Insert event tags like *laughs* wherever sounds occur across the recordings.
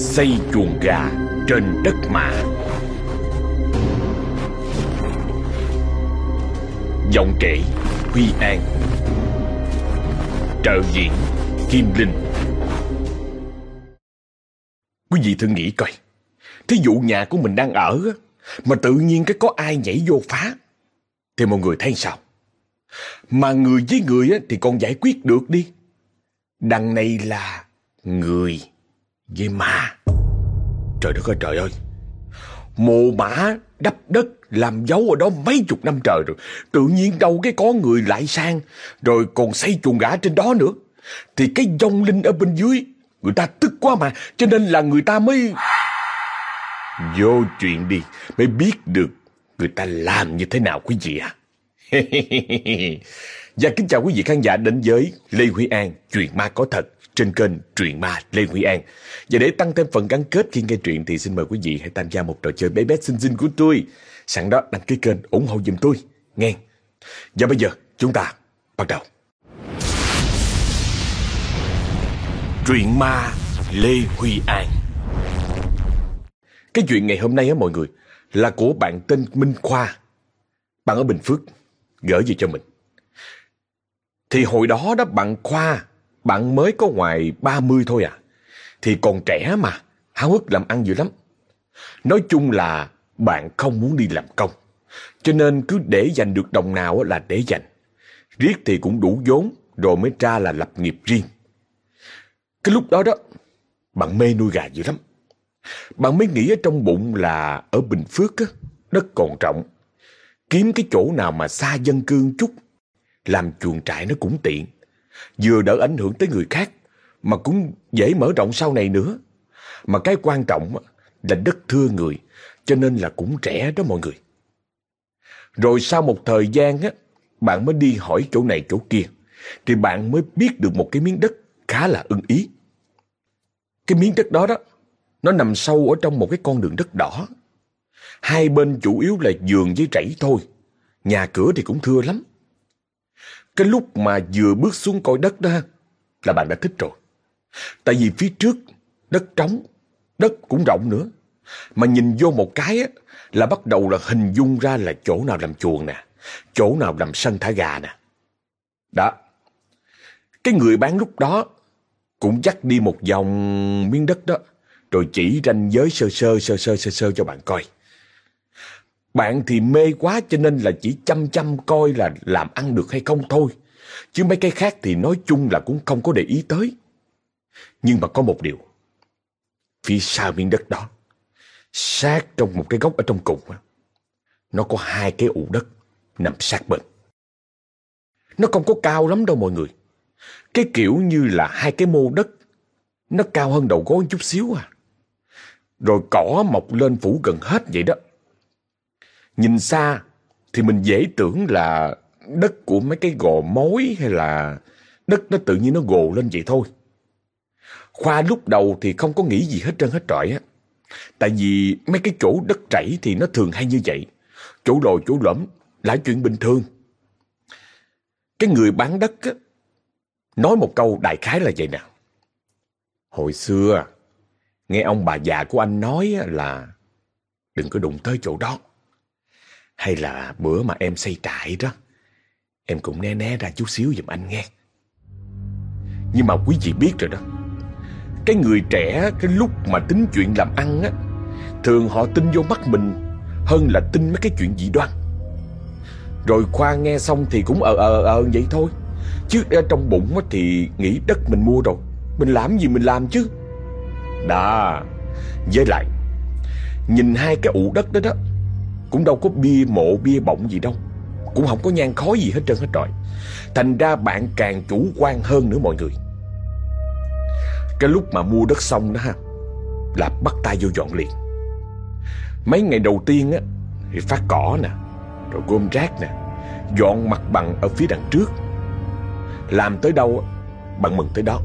Xây chuồng gà trên đất mạ Giọng kể Huy An. Trợ diện Kim Linh. Quý vị thử nghĩ coi. Thí dụ nhà của mình đang ở Mà tự nhiên cái có ai nhảy vô phá. Thì mọi người thấy sao? Mà người với người thì còn giải quyết được đi. Đằng này là người. Vì mà Trời đất ơi trời ơi. Mồ mã đắp đất làm dấu ở đó mấy chục năm trời rồi. Tự nhiên đâu cái có người lại sang rồi còn xây chuồng gã trên đó nữa. Thì cái dông linh ở bên dưới người ta tức quá mà cho nên là người ta mới... Vô chuyện đi mới biết được người ta làm như thế nào quý vị à. Và *laughs* dạ, kính chào quý vị khán giả đến với Lê Huy An, chuyện ma có thật trên kênh Truyện Ma Lê Huy An. Và để tăng thêm phần gắn kết khi nghe truyện thì xin mời quý vị hãy tham gia một trò chơi bé bé xinh xinh của tôi. Sẵn đó đăng ký kênh ủng hộ giùm tôi, nghe. Và bây giờ chúng ta bắt đầu. Truyện Ma Lê Huy An Cái chuyện ngày hôm nay á mọi người là của bạn tên Minh Khoa. Bạn ở Bình Phước, gửi về cho mình. Thì hồi đó đó bạn Khoa, bạn mới có ngoài 30 thôi à. Thì còn trẻ mà, háo hức làm ăn dữ lắm. Nói chung là bạn không muốn đi làm công. Cho nên cứ để dành được đồng nào là để dành. Riết thì cũng đủ vốn, rồi mới ra là lập nghiệp riêng. Cái lúc đó đó, bạn mê nuôi gà dữ lắm. Bạn mới nghĩ ở trong bụng là ở Bình Phước á, đất còn rộng. Kiếm cái chỗ nào mà xa dân cư chút làm chuồng trại nó cũng tiện. Vừa đỡ ảnh hưởng tới người khác, mà cũng dễ mở rộng sau này nữa. Mà cái quan trọng là đất thưa người, cho nên là cũng rẻ đó mọi người. Rồi sau một thời gian á, bạn mới đi hỏi chỗ này chỗ kia, thì bạn mới biết được một cái miếng đất khá là ưng ý. Cái miếng đất đó đó, nó nằm sâu ở trong một cái con đường đất đỏ. Hai bên chủ yếu là giường với rẫy thôi, nhà cửa thì cũng thưa lắm. Cái lúc mà vừa bước xuống cõi đất đó là bạn đã thích rồi. Tại vì phía trước đất trống, đất cũng rộng nữa. Mà nhìn vô một cái á, là bắt đầu là hình dung ra là chỗ nào làm chuồng nè, chỗ nào làm sân thả gà nè. Đó. Cái người bán lúc đó cũng dắt đi một vòng miếng đất đó, rồi chỉ ranh giới sơ sơ sơ sơ sơ sơ cho bạn coi. Bạn thì mê quá cho nên là chỉ chăm chăm coi là làm ăn được hay không thôi. Chứ mấy cái khác thì nói chung là cũng không có để ý tới. Nhưng mà có một điều. Phía sau miếng đất đó, sát trong một cái góc ở trong cùng, nó có hai cái ụ đất nằm sát bên. Nó không có cao lắm đâu mọi người. Cái kiểu như là hai cái mô đất, nó cao hơn đầu gối chút xíu à. Rồi cỏ mọc lên phủ gần hết vậy đó. Nhìn xa thì mình dễ tưởng là đất của mấy cái gò mối hay là đất nó tự nhiên nó gồ lên vậy thôi. Khoa lúc đầu thì không có nghĩ gì hết trơn hết trọi á. Tại vì mấy cái chỗ đất chảy thì nó thường hay như vậy. Chỗ lồi chỗ lõm là chuyện bình thường. Cái người bán đất á, nói một câu đại khái là vậy nè. Hồi xưa, nghe ông bà già của anh nói là đừng có đụng tới chỗ đó. Hay là bữa mà em xây trại đó, Em cũng né né ra chút xíu giùm anh nghe. Nhưng mà quý vị biết rồi đó, Cái người trẻ, Cái lúc mà tính chuyện làm ăn á, Thường họ tin vô mắt mình Hơn là tin mấy cái chuyện dị đoan. Rồi Khoa nghe xong Thì cũng ờ ờ ờ vậy thôi. Chứ ở trong bụng á thì nghĩ đất mình mua rồi, Mình làm gì mình làm chứ? Đó Với lại, Nhìn hai cái ụ đất đó đó cũng đâu có bia mộ, bia bọng gì đâu. Cũng không có nhang khói gì hết trơn hết trọi. Thành ra bạn càng chủ quan hơn nữa mọi người. Cái lúc mà mua đất xong đó ha, Là bắt tay vô dọn liền. Mấy ngày đầu tiên á, Thì phát cỏ nè, Rồi gom rác nè, Dọn mặt bằng ở phía đằng trước. Làm tới đâu Bạn mừng tới đó.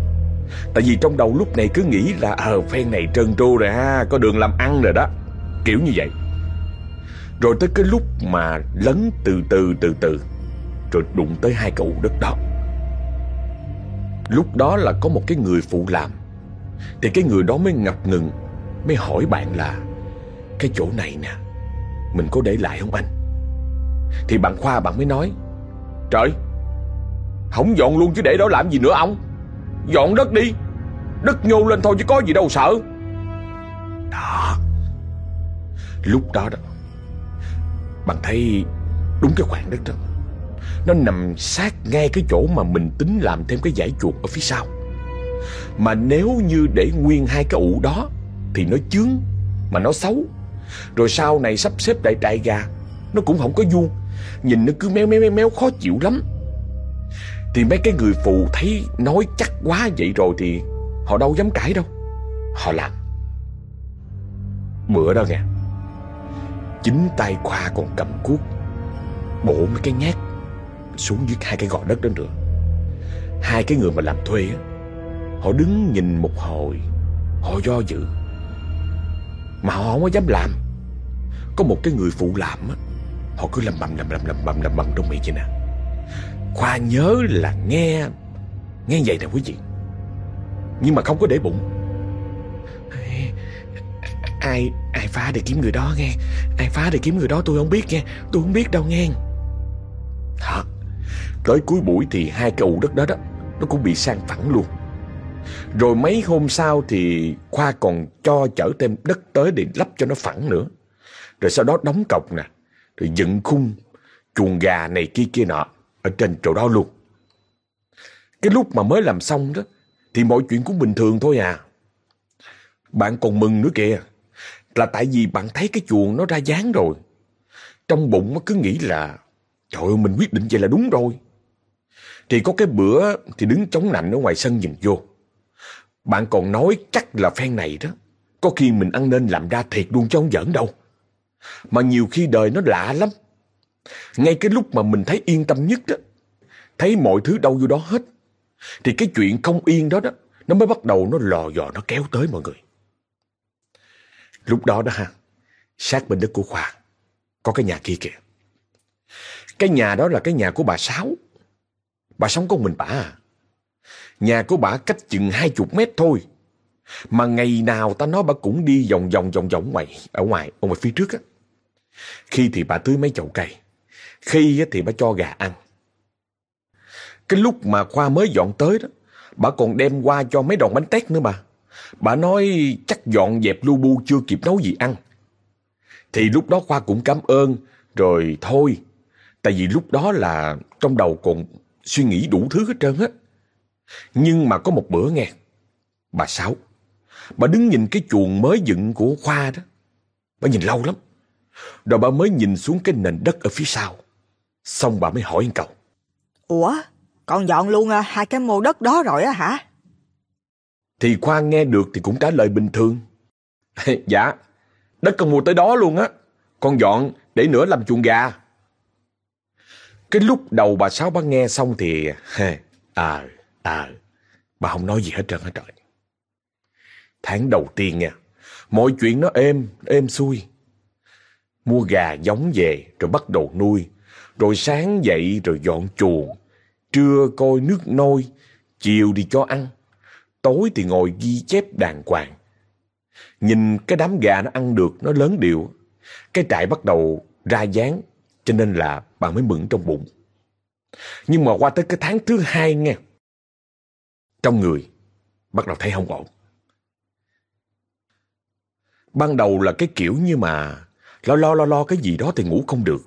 Tại vì trong đầu lúc này cứ nghĩ là Ờ phen này trơn tru rồi ha, Có đường làm ăn rồi đó. Kiểu như vậy rồi tới cái lúc mà lấn từ từ từ từ, Rồi đụng tới hai cậu đất đó. Lúc đó là có một cái người phụ làm. Thì cái người đó mới ngập ngừng, Mới hỏi bạn là, Cái chỗ này nè, Mình có để lại không anh? Thì bạn Khoa bạn mới nói, Trời, Không dọn luôn chứ để đó làm gì nữa ông. Dọn đất đi, Đất nhô lên thôi chứ có gì đâu sợ. Đó. Lúc đó đó bạn thấy Đúng cái khoảng đất đó. Nó nằm sát ngay cái chỗ mà mình tính làm thêm cái giải chuột ở phía sau. Mà nếu như để nguyên hai cái ụ đó, Thì nó chướng, Mà nó xấu. Rồi sau này sắp xếp đại trại gà, Nó cũng không có vuông. Nhìn nó cứ méo méo méo méo, khó chịu lắm. Thì mấy cái người phụ thấy nói chắc quá vậy rồi thì Họ đâu dám cãi đâu. Họ làm. Bữa đó nghe. Chính tay Khoa còn cầm cuốc, Bổ mấy cái nhát Xuống dưới hai cái gò đất đó nữa. Hai cái người mà làm thuê á, Họ đứng nhìn một hồi, Họ do dự. Mà họ không có dám làm. Có một cái người phụ làm á, Họ cứ lầm bầm lầm bầm lầm bầm lầm bầm trong miệng vậy nè. Khoa nhớ là nghe Nghe vậy nè quý vị. Nhưng mà không có để bụng. Ai ai phá để kiếm người đó nghe? Ai phá để kiếm người đó tôi không biết nghe. Tôi không biết đâu nghe. Hả? Tới cuối buổi thì hai cái ụ đất đó đó, Nó cũng bị sang phẳng luôn. Rồi mấy hôm sau thì Khoa còn cho chở thêm đất tới để lắp cho nó phẳng nữa. Rồi sau đó đóng cọc nè, Rồi dựng khung Chuồng gà này kia kia nọ Ở trên chỗ đó luôn. Cái lúc mà mới làm xong đó, Thì mọi chuyện cũng bình thường thôi à. Bạn còn mừng nữa kìa. Là tại vì bạn thấy cái chuồng nó ra dáng rồi. Trong bụng nó cứ nghĩ là, Trời ơi, mình quyết định vậy là đúng rồi. Thì có cái bữa Thì đứng chống nạnh ở ngoài sân nhìn vô. Bạn còn nói chắc là phen này đó, Có khi mình ăn nên làm ra thiệt luôn chứ không giỡn đâu. Mà nhiều khi đời nó lạ lắm. Ngay cái lúc mà mình thấy yên tâm nhất đó, Thấy mọi thứ đâu vô đó hết, Thì cái chuyện không yên đó đó, Nó mới bắt đầu nó lò dò, nó kéo tới mọi người. Lúc đó đó ha Sát bên đất của Khoa Có cái nhà kia kìa. Cái nhà đó là cái nhà của bà Sáu. Bà sống con mình bà à. Nhà của bà cách chừng hai chục mét thôi. Mà ngày nào ta nói bà cũng đi vòng vòng vòng vòng ngoài Ở ngoài, ở ngoài phía trước á. Khi thì bà tưới mấy chậu cây Khi thì bà cho gà ăn. Cái lúc mà Khoa mới dọn tới đó Bà còn đem qua cho mấy đòn bánh tét nữa mà Bà nói chắc dọn dẹp lu bu chưa kịp nấu gì ăn. Thì lúc đó Khoa cũng cảm ơn, rồi thôi. Tại vì lúc đó là trong đầu còn suy nghĩ đủ thứ hết trơn á. Nhưng mà có một bữa nghe, bà Sáu, bà đứng nhìn cái chuồng mới dựng của Khoa đó. Bà nhìn lâu lắm. Rồi bà mới nhìn xuống cái nền đất ở phía sau. Xong bà mới hỏi cậu. Ủa, con dọn luôn à, hai cái mô đất đó rồi á hả? Thì Khoa nghe được thì cũng trả lời bình thường. *laughs* dạ, đất con mua tới đó luôn á. Con dọn để nữa làm chuồng gà. Cái lúc đầu bà Sáu bà nghe xong thì... À, *laughs* à, bà không nói gì hết trơn hết trời. Tháng đầu tiên nha, mọi chuyện nó êm, êm xuôi. Mua gà giống về rồi bắt đầu nuôi. Rồi sáng dậy rồi dọn chuồng. Trưa coi nước nôi, chiều đi cho ăn tối thì ngồi ghi chép đàng hoàng. Nhìn cái đám gà nó ăn được, nó lớn điệu. Cái trại bắt đầu ra dáng, cho nên là bà mới mừng trong bụng. Nhưng mà qua tới cái tháng thứ hai nghe, trong người bắt đầu thấy không ổn. Ban đầu là cái kiểu như mà lo lo lo lo cái gì đó thì ngủ không được.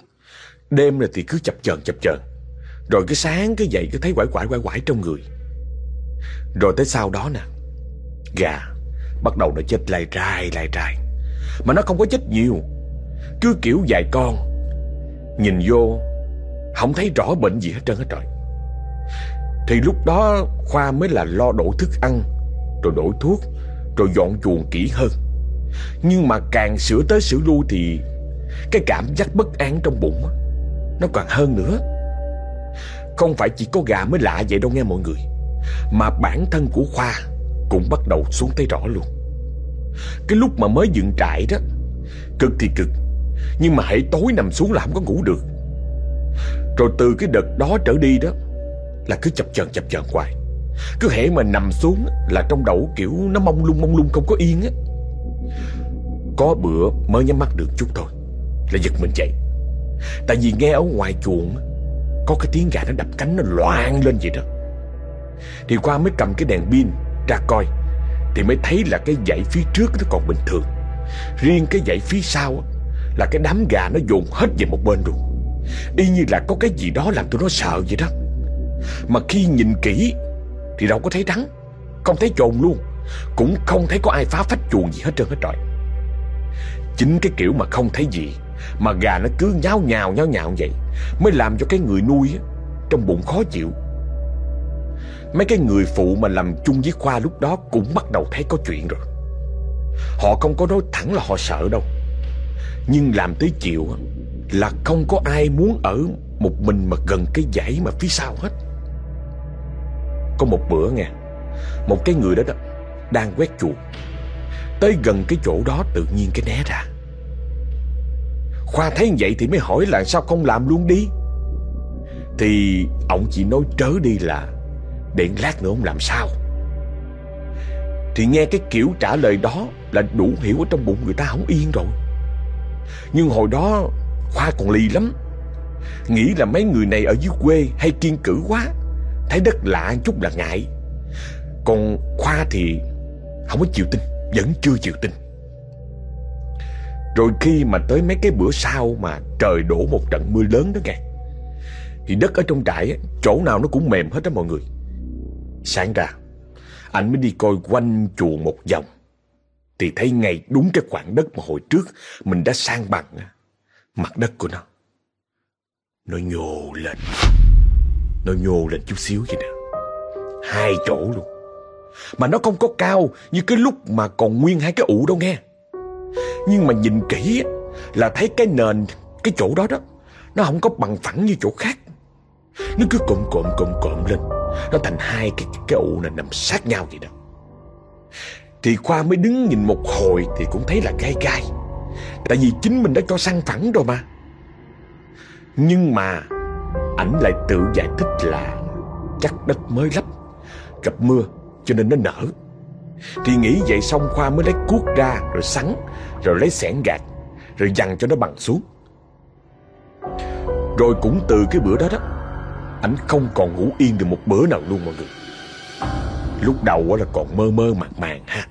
Đêm là thì cứ chập chờn chập chờn. Rồi cái sáng cái dậy cứ thấy quải quải quải quải trong người. Rồi tới sau đó nè, Gà Bắt đầu nó chết lai trai lai trai. Mà nó không có chết nhiều, Cứ kiểu vài con. Nhìn vô, Không thấy rõ bệnh gì hết trơn hết trời Thì lúc đó Khoa mới là lo đổ thức ăn, Rồi đổi thuốc, Rồi dọn chuồng kỹ hơn. Nhưng mà càng sửa tới sửa lui thì Cái cảm giác bất an trong bụng Nó còn hơn nữa. Không phải chỉ có gà mới lạ vậy đâu nghe mọi người mà bản thân của Khoa cũng bắt đầu xuống thấy rõ luôn. Cái lúc mà mới dựng trại đó, cực thì cực, nhưng mà hãy tối nằm xuống là không có ngủ được. Rồi từ cái đợt đó trở đi đó, là cứ chập chờn chập chờn hoài. Cứ hễ mà nằm xuống là trong đầu kiểu nó mông lung mông lung không có yên á Có bữa mới nhắm mắt được chút thôi Là giật mình dậy Tại vì nghe ở ngoài chuồng Có cái tiếng gà nó đập cánh nó loạn lên vậy đó thì khoa mới cầm cái đèn pin ra coi, Thì mới thấy là cái dãy phía trước nó còn bình thường. Riêng cái dãy phía sau Là cái đám gà nó dồn hết về một bên luôn. Y như là có cái gì đó làm tụi nó sợ vậy đó. Mà khi nhìn kỹ Thì đâu có thấy rắn Không thấy trồn luôn, Cũng không thấy có ai phá phách chuồng gì hết trơn hết trọi. Chính cái kiểu mà không thấy gì, Mà gà nó cứ nháo nhào nháo nhào vậy, Mới làm cho cái người nuôi Trong bụng khó chịu. Mấy cái người phụ mà làm chung với Khoa lúc đó Cũng bắt đầu thấy có chuyện rồi. Họ không có nói thẳng là họ sợ đâu. Nhưng làm tới chiều Là không có ai muốn ở Một mình mà gần cái dãy mà phía sau hết. Có một bữa nghe, Một cái người đó đó Đang quét chuột Tới gần cái chỗ đó tự nhiên cái né ra. Khoa thấy vậy thì mới hỏi là sao không làm luôn đi? Thì ông chỉ nói trớ đi là Điện lát nữa ông làm sao? Thì nghe cái kiểu trả lời đó Là đủ hiểu ở trong bụng người ta không yên rồi. Nhưng hồi đó Khoa còn lì lắm. Nghĩ là mấy người này ở dưới quê hay kiên cử quá, Thấy đất lạ chút là ngại. Còn Khoa thì Không có chịu tin, Vẫn chưa chịu tin. Rồi khi mà tới mấy cái bữa sau Mà trời đổ một trận mưa lớn đó nghe, Thì đất ở trong trại Chỗ nào nó cũng mềm hết đó mọi người. Sáng ra, Anh mới đi coi quanh chùa một vòng. Thì thấy ngay đúng cái khoảng đất mà hồi trước Mình đã sang bằng Mặt đất của nó. Nó nhô lên. Nó nhô lên chút xíu vậy nè. Hai chỗ luôn. Mà nó không có cao Như cái lúc mà còn nguyên hai cái ụ đâu nghe. Nhưng mà nhìn kỹ Là thấy cái nền, Cái chỗ đó đó, Nó không có bằng phẳng như chỗ khác. Nó cứ cộm cộm cộm cộm lên. Nó thành hai cái, cái, cái ụ này nằm sát nhau vậy đó. Thì Khoa mới đứng nhìn một hồi Thì cũng thấy là gai gai. Tại vì chính mình đã cho săn phẳng rồi mà. Nhưng mà Ảnh lại tự giải thích là Chắc đất mới lấp Gặp mưa cho nên nó nở. Thì nghĩ vậy xong Khoa mới lấy cuốc ra Rồi sắn Rồi lấy xẻng gạt Rồi dằn cho nó bằng xuống. Rồi cũng từ cái bữa đó đó Ảnh không còn ngủ yên được một bữa nào luôn mọi người. Lúc đầu là còn mơ mơ màng màng ha.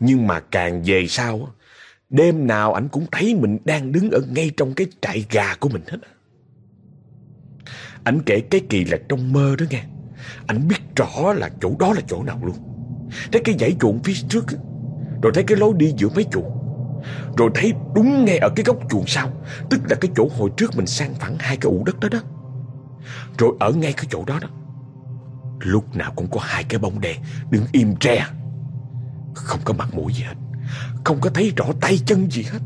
Nhưng mà càng về sau Đêm nào ảnh cũng thấy mình đang đứng ở ngay trong cái trại gà của mình hết Ảnh kể cái kỳ là trong mơ đó nghe. Ảnh biết rõ là chỗ đó là chỗ nào luôn. Thấy cái dãy chuồng phía trước Rồi thấy cái lối đi giữa mấy chuồng. Rồi thấy đúng ngay ở cái góc chuồng sau, Tức là cái chỗ hồi trước mình sang phẳng hai cái ụ đất đó đó. Rồi ở ngay cái chỗ đó đó, Lúc nào cũng có hai cái bóng đèn Đứng im tre. Không có mặt mũi gì hết, Không có thấy rõ tay chân gì hết,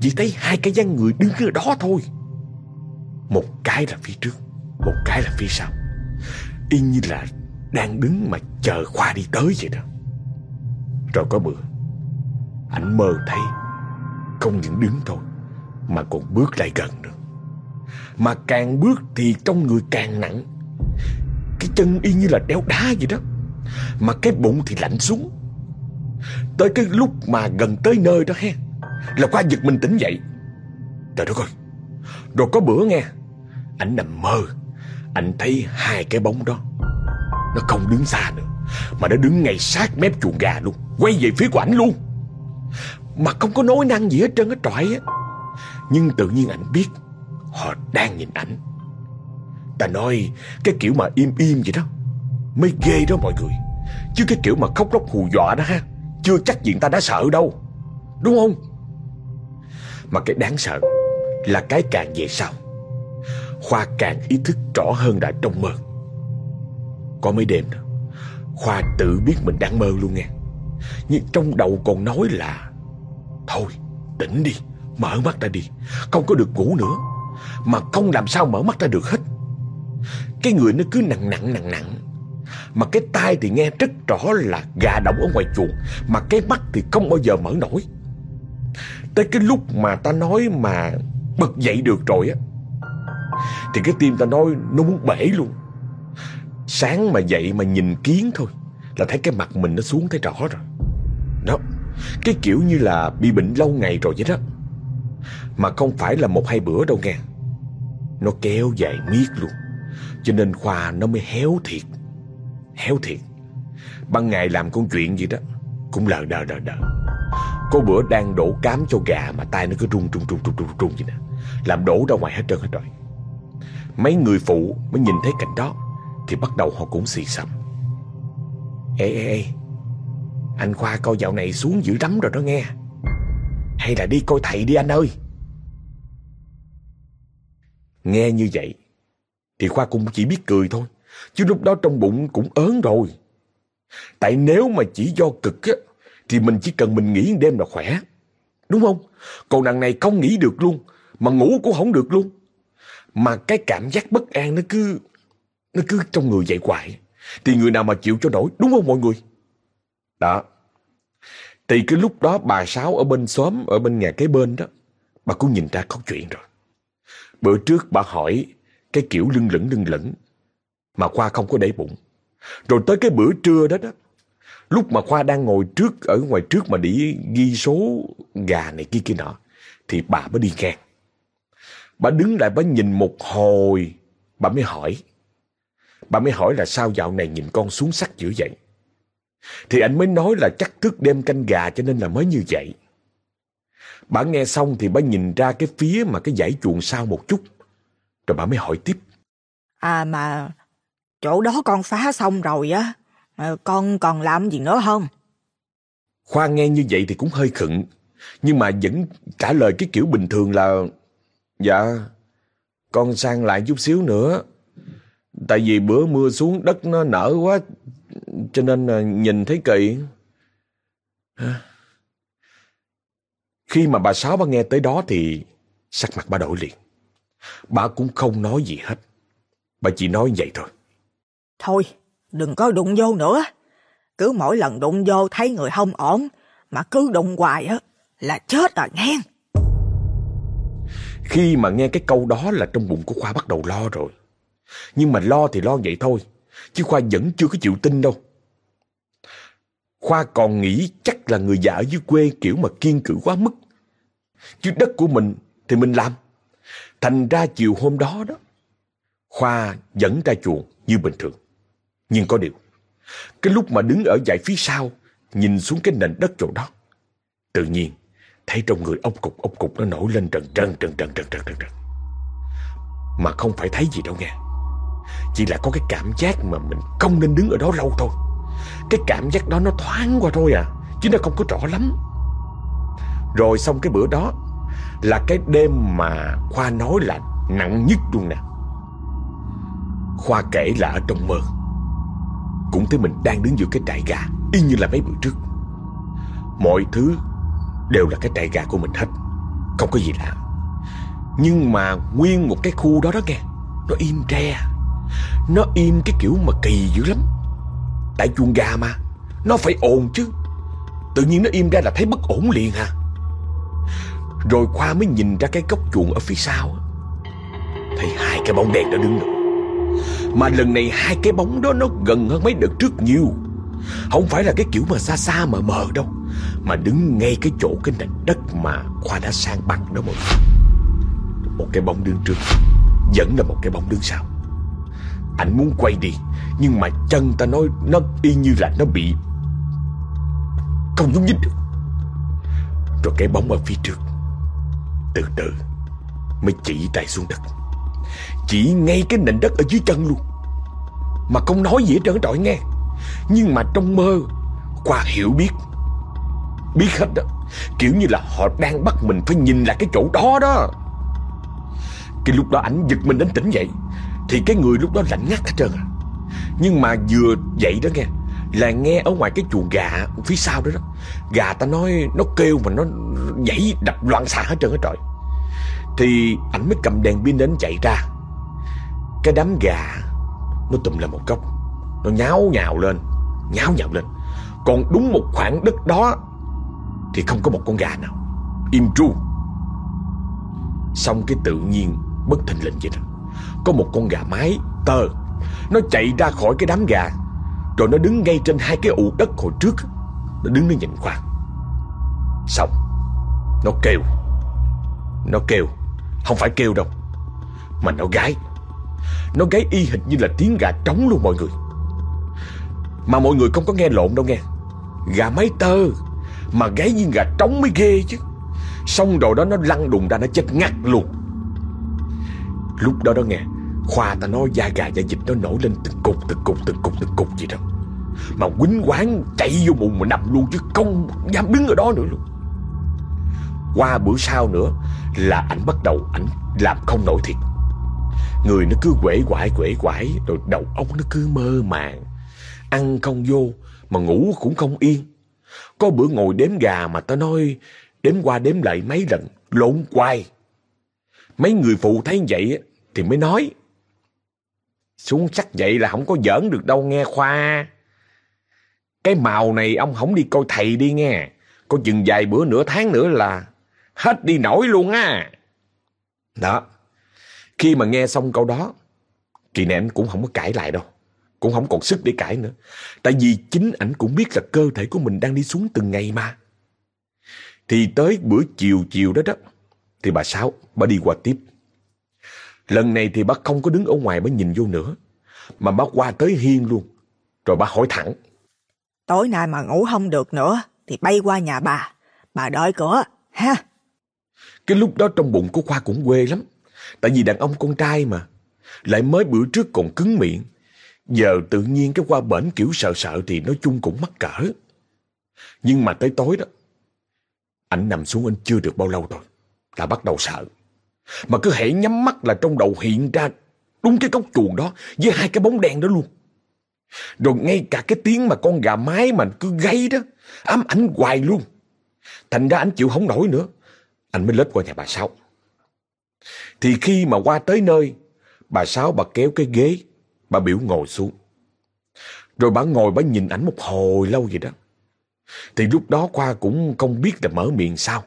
Chỉ thấy hai cái dáng người đứng ở đó thôi. Một cái là phía trước, Một cái là phía sau. Y như là đang đứng mà chờ Khoa đi tới vậy đó. Rồi có bữa Anh mơ thấy Không những đứng thôi, Mà còn bước lại gần nữa. Mà càng bước thì trong người càng nặng. Cái chân y như là đeo đá vậy đó. Mà cái bụng thì lạnh xuống. Tới cái lúc mà gần tới nơi đó he, Là qua giật mình tỉnh dậy. Trời đất ơi, Rồi có bữa nghe Anh nằm mơ. Anh thấy hai cái bóng đó, Nó không đứng xa nữa, Mà nó đứng ngay sát mép chuồng gà luôn, Quay về phía của ảnh luôn. Mà không có nói năng gì hết trơn hết trọi á. Nhưng tự nhiên ảnh biết Họ đang nhìn ảnh. Ta nói, Cái kiểu mà im im vậy đó, Mới ghê đó mọi người. Chứ cái kiểu mà khóc lóc hù dọa đó ha, Chưa chắc gì ta đã sợ đâu. Đúng không? Mà cái đáng sợ Là cái càng về sau, Khoa càng ý thức rõ hơn đã trong mơ. Có mấy đêm đó, Khoa tự biết mình đang mơ luôn nghe. Nhưng trong đầu còn nói là, Thôi, tỉnh đi, Mở mắt ra đi, Không có được ngủ nữa. Mà không làm sao mở mắt ra được hết. Cái người nó cứ nặng nặng nặng nặng. Mà cái tai thì nghe rất rõ là gà động ở ngoài chuồng, Mà cái mắt thì không bao giờ mở nổi. Tới cái lúc mà ta nói mà bật dậy được rồi á, Thì cái tim ta nói nó muốn bể luôn. Sáng mà dậy mà nhìn kiến thôi Là thấy cái mặt mình nó xuống thấy rõ rồi. Đó, Cái kiểu như là bị bệnh lâu ngày rồi vậy đó. Mà không phải là một hai bữa đâu nghe. Nó kéo dài miết luôn, Cho nên Khoa nó mới héo thiệt Héo thiệt. Ban ngày làm công chuyện gì đó, Cũng lờ đờ đờ đờ. Có bữa đang đổ cám cho gà Mà tay nó cứ run run run run run run vậy nè. Làm đổ ra ngoài hết trơn hết rồi. Mấy người phụ mới nhìn thấy cảnh đó, Thì bắt đầu họ cũng xì xầm. Ê ê ê, Anh Khoa coi dạo này xuống dữ lắm rồi đó nghe. Hay là đi coi thầy đi anh ơi. Nghe như vậy, Thì Khoa cũng chỉ biết cười thôi, Chứ lúc đó trong bụng cũng ớn rồi. Tại nếu mà chỉ do cực á, Thì mình chỉ cần mình nghỉ đêm là khỏe. Đúng không? Còn đằng này không nghỉ được luôn, Mà ngủ cũng không được luôn. Mà cái cảm giác bất an nó cứ Nó cứ trong người dậy quại. Thì người nào mà chịu cho nổi, Đúng không mọi người? Đó. Thì cái lúc đó bà Sáu ở bên xóm, Ở bên nhà kế bên đó, Bà cũng nhìn ra có chuyện rồi. Bữa trước bà hỏi, Cái kiểu lưng lửng lưng lửng, Mà Khoa không có để bụng. Rồi tới cái bữa trưa đó đó, Lúc mà Khoa đang ngồi trước, Ở ngoài trước mà để ghi số Gà này kia kia nọ, Thì bà mới đi ngang. Bà đứng lại, bà nhìn một hồi, Bà mới hỏi. Bà mới hỏi là sao dạo này nhìn con xuống sắc dữ vậy? Thì anh mới nói là chắc thức đêm canh gà cho nên là mới như vậy. Bà nghe xong thì bà nhìn ra cái phía mà cái dãy chuồng sau một chút. Rồi bà mới hỏi tiếp. À mà chỗ đó con phá xong rồi á, con còn làm gì nữa không? Khoa nghe như vậy thì cũng hơi khựng Nhưng mà vẫn trả lời cái kiểu bình thường là Dạ Con sang lại chút xíu nữa. Tại vì bữa mưa xuống đất nó nở quá Cho nên là nhìn thấy kỳ Khi mà bà Sáu bà nghe tới đó thì Sắc mặt bà đổi liền Bà cũng không nói gì hết Bà chỉ nói vậy thôi Thôi, đừng có đụng vô nữa. Cứ mỗi lần đụng vô thấy người không ổn, mà cứ đụng hoài á, là chết rồi nghe. Khi mà nghe cái câu đó là trong bụng của Khoa bắt đầu lo rồi. Nhưng mà lo thì lo vậy thôi, chứ Khoa vẫn chưa có chịu tin đâu. Khoa còn nghĩ chắc là người già ở dưới quê kiểu mà kiên cử quá mức. Chứ đất của mình thì mình làm. Thành ra chiều hôm đó đó, Khoa dẫn ra chuồng như bình thường. Nhưng có điều, cái lúc mà đứng ở dãy phía sau, nhìn xuống cái nền đất chỗ đó, tự nhiên thấy trong người ông cục ông cục nó nổi lên trần trần trần trần trần trần trần trần. Mà không phải thấy gì đâu nghe. Chỉ là có cái cảm giác mà mình không nên đứng ở đó lâu thôi. Cái cảm giác đó nó thoáng qua thôi à, chứ nó không có rõ lắm. Rồi xong cái bữa đó là cái đêm mà Khoa nói là nặng nhất luôn nè. Khoa kể là ở trong mơ. Cũng thấy mình đang đứng giữa cái trại gà Y như là mấy bữa trước. Mọi thứ đều là cái trại gà của mình hết Không có gì lạ. Nhưng mà nguyên một cái khu đó đó nghe Nó im tre à. Nó im cái kiểu mà kỳ dữ lắm. Tại chuồng gà mà. Nó phải ồn chứ. Tự nhiên nó im ra là thấy bất ổn liền à. Rồi Khoa mới nhìn ra cái góc chuồng ở phía sau Thấy hai cái bóng đèn đã đứng rồi. mà lần này hai cái bóng đó nó gần hơn mấy đợt trước nhiều. Không phải là cái kiểu mà xa xa mờ mờ đâu, Mà đứng ngay cái chỗ cái nền đất mà Khoa đã sang bằng đó mọi người. Một cái bóng đứng trước, Vẫn là một cái bóng đứng sau. Anh muốn quay đi, Nhưng mà chân ta nói Nó y như là nó bị Không nhúc nhích được. Rồi cái bóng ở phía trước, Từ từ Mới chỉ tay xuống đất. Chỉ ngay cái nền đất ở dưới chân luôn. Mà không nói gì hết trơn, trọi nghe. Nhưng mà trong mơ, Qua hiểu biết Biết hết đó. Kiểu như là họ đang bắt mình phải nhìn lại cái chỗ đó đó. Cái lúc đó ảnh giật mình đến tỉnh dậy. Thì cái người lúc đó lạnh ngắt hết trơn à. Nhưng mà vừa dậy đó nghe, Là nghe ở ngoài cái chuồng gà Phía sau đó đó, Gà ta nói, nó kêu mà nó nhảy đập loạn xạ hết trơn hết trời. Thì ảnh mới cầm đèn pin đến chạy ra. Cái đám gà Nó tụm lại một góc, Nó nháo nhào lên, Nháo nhào lên. Còn đúng một khoảng đất đó Thì không có một con gà nào. Im tru. Xong cái tự nhiên Bất thình lình vậy đó. Có một con gà mái, tơ. Nó chạy ra khỏi cái đám gà, Rồi nó đứng ngay trên hai cái ụ đất hồi trước. Nó đứng nó nhìn Khoa Xong, Nó kêu. Nó kêu. Không phải kêu đâu, Mà nó gái. Nó gáy y hệt như là tiếng gà trống luôn mọi người. Mà mọi người không có nghe lộn đâu nghe. Gà mái tơ, Mà gáy như gà trống mới ghê chứ. Xong rồi đó, nó lăn đùng ra, nó chết ngắt luôn. Lúc đó đó nghe, Khoa ta nói da gà da dịch nó nổi lên từng cục từng cục từng cục từng cục gì đó. Mà quýnh quán chạy vô bụng mà nằm luôn chứ không dám đứng ở đó nữa luôn. Qua bữa sau nữa là ảnh bắt đầu ảnh làm không nổi thiệt. Người nó cứ quể quải quể quải, Rồi đầu óc nó cứ mơ màng. Ăn không vô Mà ngủ cũng không yên. Có bữa ngồi đếm gà mà ta nói, Đếm qua đếm lại mấy lần, Lộn quay Mấy người phụ thấy vậy Thì mới nói Xuống sắc vậy là không có giỡn được đâu nghe Khoa Cái màu này ông không đi coi thầy đi nghe có chừng vài bữa nửa tháng nữa là Hết đi nổi luôn á Đó khi mà nghe xong câu đó, Kỳ này anh cũng không có cãi lại đâu. Cũng không còn sức để cãi nữa. Tại vì chính ảnh cũng biết là cơ thể của mình đang đi xuống từng ngày mà. Thì tới bữa chiều chiều đó đó, thì bà Sáu, bà đi qua tiếp. Lần này thì bà không có đứng ở ngoài bà nhìn vô nữa, mà bà qua tới hiên luôn. Rồi bà hỏi thẳng. Tối nay mà ngủ không được nữa, thì bay qua nhà bà. Bà đợi cửa, ha? Cái lúc đó trong bụng của Khoa cũng quê lắm. Tại vì đàn ông con trai mà. Lại mới bữa trước còn cứng miệng. Giờ tự nhiên cái qua bển kiểu sợ sợ thì nói chung cũng mắc cỡ. Nhưng mà tới tối đó, ảnh nằm xuống anh chưa được bao lâu rồi ta bắt đầu sợ. Mà cứ hễ nhắm mắt là trong đầu hiện ra đúng cái góc chuồng đó với hai cái bóng đen đó luôn. Rồi ngay cả cái tiếng mà con gà mái mà cứ gây đó, ám ảnh hoài luôn. Thành ra anh chịu không nổi nữa. Anh mới lết qua nhà bà Sáu. Thì khi mà qua tới nơi, bà Sáu bà kéo cái ghế, bà biểu ngồi xuống. Rồi bà ngồi bà nhìn ảnh một hồi lâu vậy đó. Thì lúc đó Khoa cũng không biết là mở miệng sao.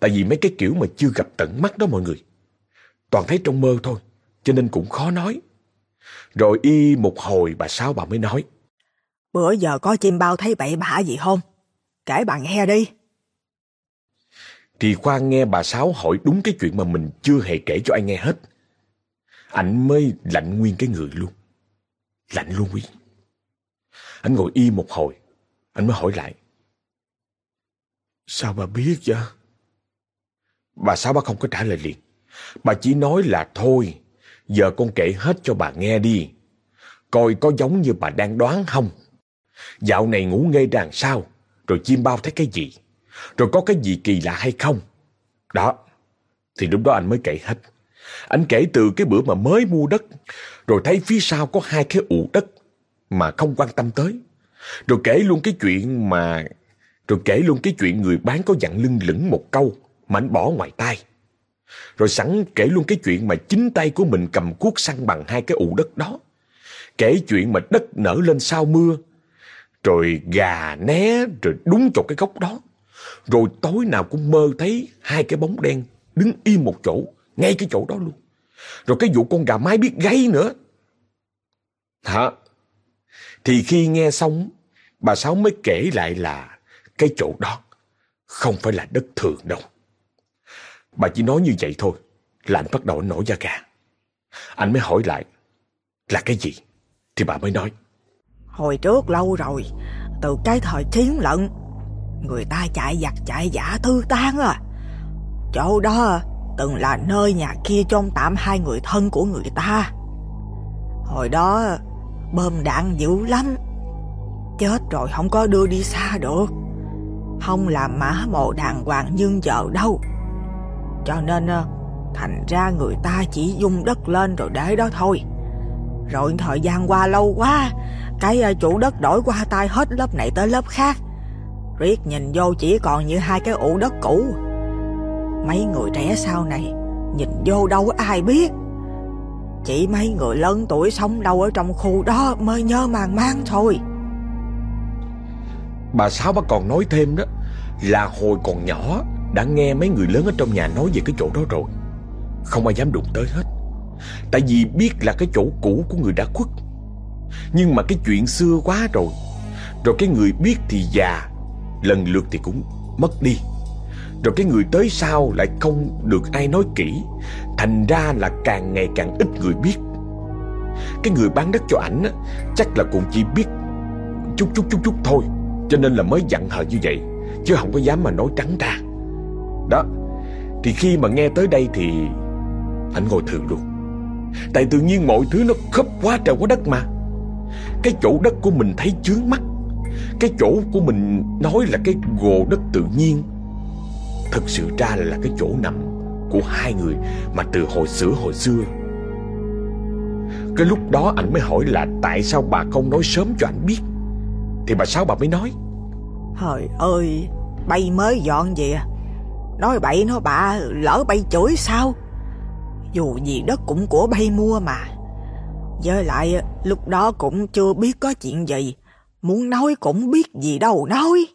Tại vì mấy cái kiểu mà chưa gặp tận mắt đó mọi người. Toàn thấy trong mơ thôi, cho nên cũng khó nói. Rồi y một hồi bà Sáu bà mới nói. Bữa giờ có chim bao thấy bậy bạ gì không? Kể bà nghe đi. Thì Khoa nghe bà Sáu hỏi đúng cái chuyện mà mình chưa hề kể cho ai nghe hết. Anh mới lạnh nguyên cái người luôn. Lạnh luôn quý. Anh ngồi y một hồi. Anh mới hỏi lại. Sao bà biết vậy? Bà sao bà không có trả lời liền. Bà chỉ nói là thôi, giờ con kể hết cho bà nghe đi. Coi có giống như bà đang đoán không? Dạo này ngủ ngây đàn sao? Rồi chim bao thấy cái gì? Rồi có cái gì kỳ lạ hay không? Đó, thì lúc đó anh mới kể hết. Anh kể từ cái bữa mà mới mua đất, rồi thấy phía sau có hai cái ụ đất mà không quan tâm tới. Rồi kể luôn cái chuyện mà... Rồi kể luôn cái chuyện người bán có dặn lưng lửng một câu mà anh bỏ ngoài tay, Rồi sẵn kể luôn cái chuyện mà chính tay của mình cầm cuốc săn bằng hai cái ụ đất đó. Kể chuyện mà đất nở lên sau mưa. Rồi gà né rồi đúng chỗ cái gốc đó. Rồi tối nào cũng mơ thấy hai cái bóng đen đứng im một chỗ, ngay cái chỗ đó luôn. Rồi cái vụ con gà mái biết gáy nữa. Hả? Thì khi nghe xong, bà Sáu mới kể lại là cái chỗ đó không phải là đất thường đâu. Bà chỉ nói như vậy thôi, là anh bắt đầu nổi da gà. Anh mới hỏi lại, là cái gì? Thì bà mới nói. Hồi trước lâu rồi, từ cái thời chiến lận, Người ta chạy giặt chạy giả thư tan à Chỗ đó từng là nơi nhà kia chôn tạm hai người thân của người ta Hồi đó bơm đạn dữ lắm Chết rồi không có đưa đi xa được Không làm mã mộ đàng hoàng nhưng giờ đâu cho nên ờ, thành ra người ta chỉ dung đất lên rồi để đó thôi. Rồi thời gian qua lâu quá, Cái ờ, chủ đất đổi qua tay hết lớp này tới lớp khác. Riết nhìn vô chỉ còn như hai cái ụ đất cũ. Mấy người trẻ sau này Nhìn vô đâu có ai biết. Chỉ mấy người lớn tuổi sống đâu ở trong khu đó Mới nhớ màng mang thôi. Bà Sáu bà còn nói thêm đó, Là hồi còn nhỏ đã nghe mấy người lớn ở trong nhà nói về cái chỗ đó rồi. Không ai dám đụng tới hết. Tại vì biết là cái chỗ cũ của người đã khuất. Nhưng mà cái chuyện xưa quá rồi. Rồi cái người biết thì già Lần lượt thì cũng mất đi. Rồi cái người tới sau lại không được ai nói kỹ. Thành ra là càng ngày càng ít người biết. Cái người bán đất cho ảnh á, Chắc là cũng chỉ biết Chút chút chút chút thôi. Cho nên là mới giận hờn như vậy Chứ không có dám mà nói trắng ra. Đó. Thì khi mà nghe tới đây thì Anh ngồi thường luôn. Tại tự nhiên mọi thứ nó khớp quá trời quá đất mà. Cái chỗ đất của mình thấy chướng mắt. Cái chỗ của mình nói là cái gồ đất tự nhiên. Thực sự ra là cái chỗ nằm Của hai người Mà từ hồi xưa hồi xưa. Cái lúc đó anh mới hỏi là Tại sao bà không nói sớm cho anh biết? Thì bà Sáu bà mới nói. Trời ơi, bay mới dọn về. Nói bậy nói bạ, lỡ bay chửi sao? Dù gì đất cũng của bay mua mà. Với lại lúc đó cũng chưa biết có chuyện gì. Muốn nói cũng biết gì đâu nói.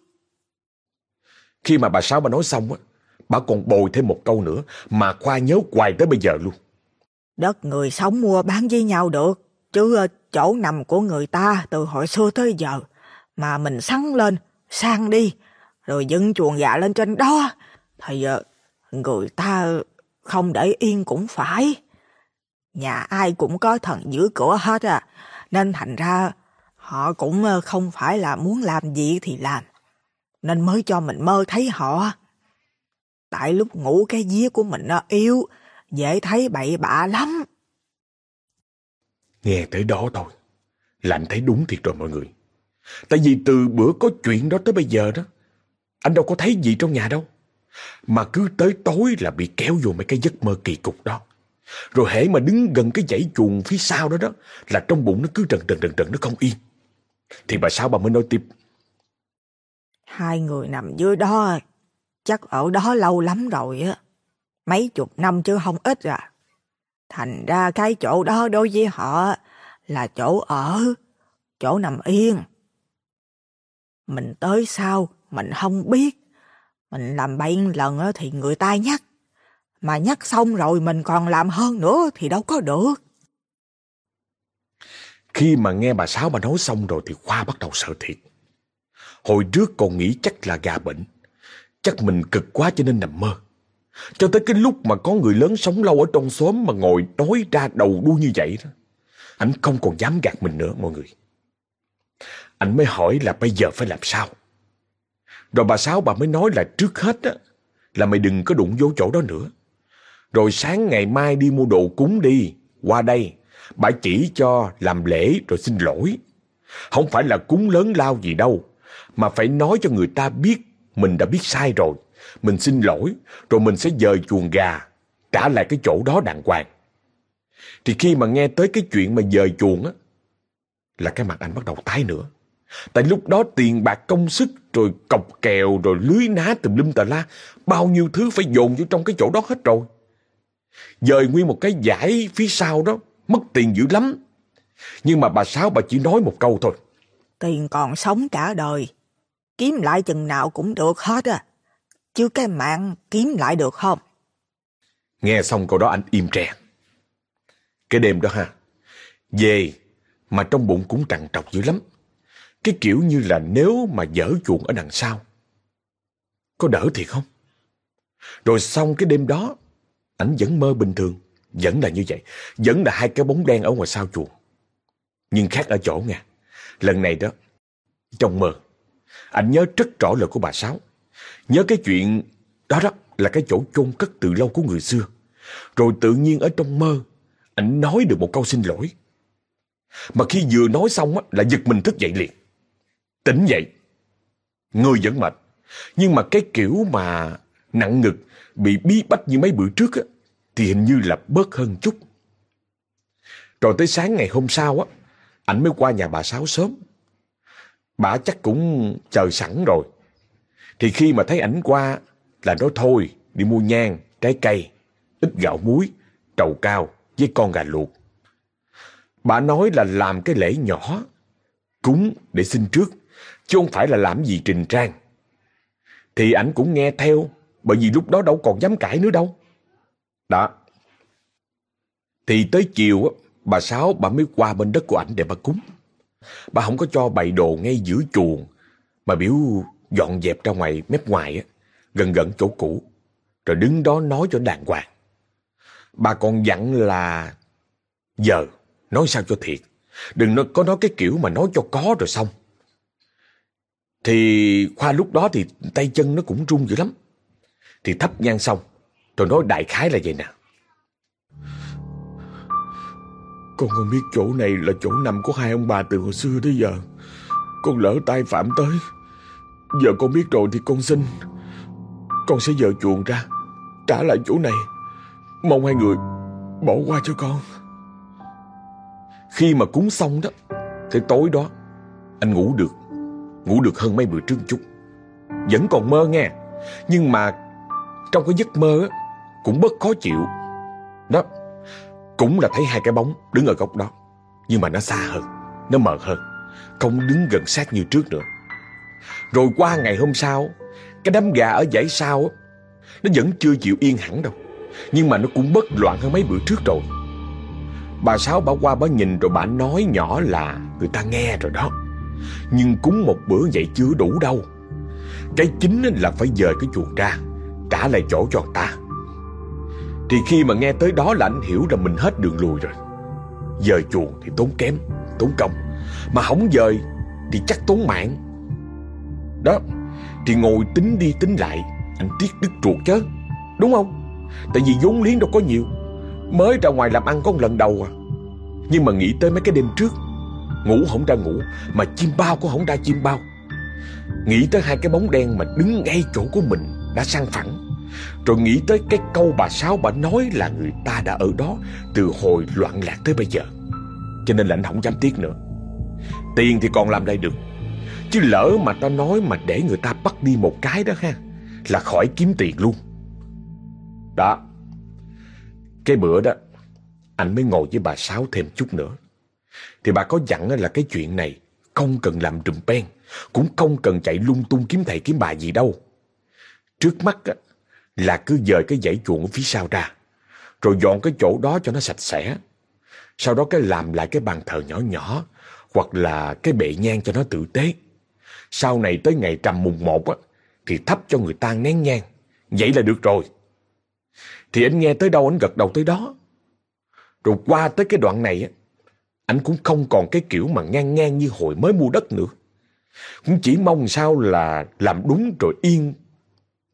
Khi mà bà Sáu bà nói xong á Bà còn bồi thêm một câu nữa Mà Khoa nhớ hoài tới bây giờ luôn. Đất người sống mua bán với nhau được Chứ ờ, chỗ nằm của người ta từ hồi xưa tới giờ. Mà mình sắn lên, sang đi Rồi dựng chuồng gà lên trên đó thì ờ, người ta không để yên cũng phải Nhà ai cũng có thần giữ cửa hết à Nên thành ra họ cũng ờ, không phải là muốn làm gì thì làm Nên mới cho mình mơ thấy họ Tại lúc ngủ cái día của mình nó yếu dễ thấy bậy bạ lắm. Nghe tới đó thôi, lạnh thấy đúng thiệt rồi mọi người. Tại vì từ bữa có chuyện đó tới bây giờ đó, anh đâu có thấy gì trong nhà đâu. Mà cứ tới tối là bị kéo vô mấy cái giấc mơ kỳ cục đó. Rồi hễ mà đứng gần cái dãy chuồng phía sau đó đó, là trong bụng nó cứ trần trần trần trần nó không yên. Thì bà sao bà mới nói tiếp. Hai người nằm dưới đó, chắc ở đó lâu lắm rồi á. Mấy chục năm chứ không ít à. Thành ra cái chỗ đó đối với họ là chỗ ở, chỗ nằm yên. Mình tới sau, mình không biết. Mình làm bậy lần thì người ta nhắc. Mà nhắc xong rồi mình còn làm hơn nữa thì đâu có được. Khi mà nghe bà Sáu bà nói xong rồi thì Khoa bắt đầu sợ thiệt. Hồi trước còn nghĩ chắc là gà bệnh. Chắc mình cực quá cho nên nằm mơ. Cho tới cái lúc mà có người lớn sống lâu ở trong xóm mà ngồi nói ra đầu đuôi như vậy đó. Anh không còn dám gạt mình nữa mọi người. Anh mới hỏi là bây giờ phải làm sao. Rồi bà Sáu bà mới nói là trước hết á, là mày đừng có đụng vô chỗ đó nữa. Rồi sáng ngày mai đi mua đồ cúng đi, qua đây, bà chỉ cho làm lễ rồi xin lỗi. Không phải là cúng lớn lao gì đâu, mà phải nói cho người ta biết mình đã biết sai rồi mình xin lỗi, rồi mình sẽ dời chuồng gà, trả lại cái chỗ đó đàng hoàng. Thì khi mà nghe tới cái chuyện mà dời chuồng á, là cái mặt anh bắt đầu tái nữa. Tại lúc đó tiền bạc công sức, rồi cọc kèo, rồi lưới ná tùm lum tà la, bao nhiêu thứ phải dồn vô trong cái chỗ đó hết rồi. Dời nguyên một cái giải phía sau đó, mất tiền dữ lắm. Nhưng mà bà Sáu bà chỉ nói một câu thôi. Tiền còn sống cả đời, kiếm lại chừng nào cũng được hết à chứ cái mạng kiếm lại được không? Nghe xong câu đó anh im trè. Cái đêm đó ha, về mà trong bụng cũng trằn trọc dữ lắm. Cái kiểu như là nếu mà dở chuộng ở đằng sau. Có đỡ thì không? Rồi xong cái đêm đó, ảnh vẫn mơ bình thường. Vẫn là như vậy. Vẫn là hai cái bóng đen ở ngoài sau chuồng. Nhưng khác ở chỗ nha. Lần này đó, trong mơ, ảnh nhớ rất rõ lời của bà Sáu. Nhớ cái chuyện đó đó là cái chỗ chôn cất từ lâu của người xưa. Rồi tự nhiên ở trong mơ, ảnh nói được một câu xin lỗi. Mà khi vừa nói xong á, là giật mình thức dậy liền. Tỉnh dậy. Người vẫn mệt. Nhưng mà cái kiểu mà nặng ngực, bị bí bách như mấy bữa trước á, thì hình như là bớt hơn chút. Rồi tới sáng ngày hôm sau á, anh mới qua nhà bà Sáu sớm. Bà chắc cũng chờ sẵn rồi. Thì khi mà thấy ảnh qua là nói thôi đi mua nhang, trái cây, ít gạo muối, trầu cao với con gà luộc. Bà nói là làm cái lễ nhỏ, cúng để xin trước, chứ không phải là làm gì trình trang. Thì ảnh cũng nghe theo, bởi vì lúc đó đâu còn dám cãi nữa đâu. Đó. Thì tới chiều bà Sáu bà mới qua bên đất của ảnh để bà cúng. Bà không có cho bày đồ ngay giữa chuồng, mà biểu dọn dẹp ra ngoài mép ngoài gần gần chỗ cũ, rồi đứng đó nói cho đàng hoàng. Bà còn dặn là giờ nói sao cho thiệt, đừng có nói cái kiểu mà nói cho có rồi xong. Thì Khoa lúc đó thì tay chân nó cũng run dữ lắm. Thì thắp nhang xong, rồi nói đại khái là vậy nè. Con không biết chỗ này là chỗ nằm của hai ông bà từ hồi xưa tới giờ. Con lỡ tay phạm tới. Giờ con biết rồi thì con xin. Con sẽ dời chuồng ra, trả lại chỗ này. Mong hai người bỏ qua cho con. Khi mà cúng xong đó, thì tối đó anh ngủ được. Ngủ được hơn mấy bữa trước chút. Vẫn còn mơ nghe. Nhưng mà trong cái giấc mơ cũng bất khó chịu. Đó, cũng là thấy hai cái bóng đứng ở góc đó. Nhưng mà nó xa hơn, nó mờ hơn. Không đứng gần sát như trước nữa. Rồi qua ngày hôm sau, cái đám gà ở dãy sau nó vẫn chưa chịu yên hẳn đâu. Nhưng mà nó cũng bất loạn hơn mấy bữa trước rồi. Bà Sáu bà qua bà nhìn rồi bà nói nhỏ là người ta nghe rồi đó. Nhưng cúng một bữa vậy chưa đủ đâu. Cái chính là phải dời cái chuồng ra, trả lại chỗ cho ta. Thì khi mà nghe tới đó là anh hiểu là mình hết đường lùi rồi. Dời chuồng thì tốn kém Tốn công. Mà không dời thì chắc tốn mạng. Đó Thì ngồi tính đi tính lại Anh tiếc đứt ruột chứ Đúng không? Tại vì vốn liếng đâu có nhiều. Mới ra ngoài làm ăn có một lần đầu à. Nhưng mà nghĩ tới mấy cái đêm trước Ngủ không ra ngủ Mà chim bao cũng không ra chim bao Nghĩ tới hai cái bóng đen mà đứng ngay chỗ của mình Đã sang phẳng rồi nghĩ tới cái câu bà Sáu bà nói là người ta đã ở đó từ hồi loạn lạc tới bây giờ. Cho nên là anh không dám tiếc nữa. Tiền thì còn làm đây được. Chứ lỡ mà ta nói mà để người ta bắt đi một cái đó ha, là khỏi kiếm tiền luôn. Đó. Cái bữa đó, anh mới ngồi với bà Sáu thêm chút nữa. Thì bà có dặn là cái chuyện này không cần làm trùm pen, cũng không cần chạy lung tung kiếm thầy kiếm bà gì đâu. Trước mắt là cứ dời cái dãy chuồng ở phía sau ra, rồi dọn cái chỗ đó cho nó sạch sẽ. Sau đó cái làm lại cái bàn thờ nhỏ nhỏ, hoặc là cái bệ nhang cho nó tử tế. Sau này tới ngày trầm mùng một á, thì thắp cho người ta nén nhang. Vậy là được rồi. Thì anh nghe tới đâu anh gật đầu tới đó. Rồi qua tới cái đoạn này á, anh cũng không còn cái kiểu mà ngang ngang như hồi mới mua đất nữa. Cũng chỉ mong sao là làm đúng rồi yên,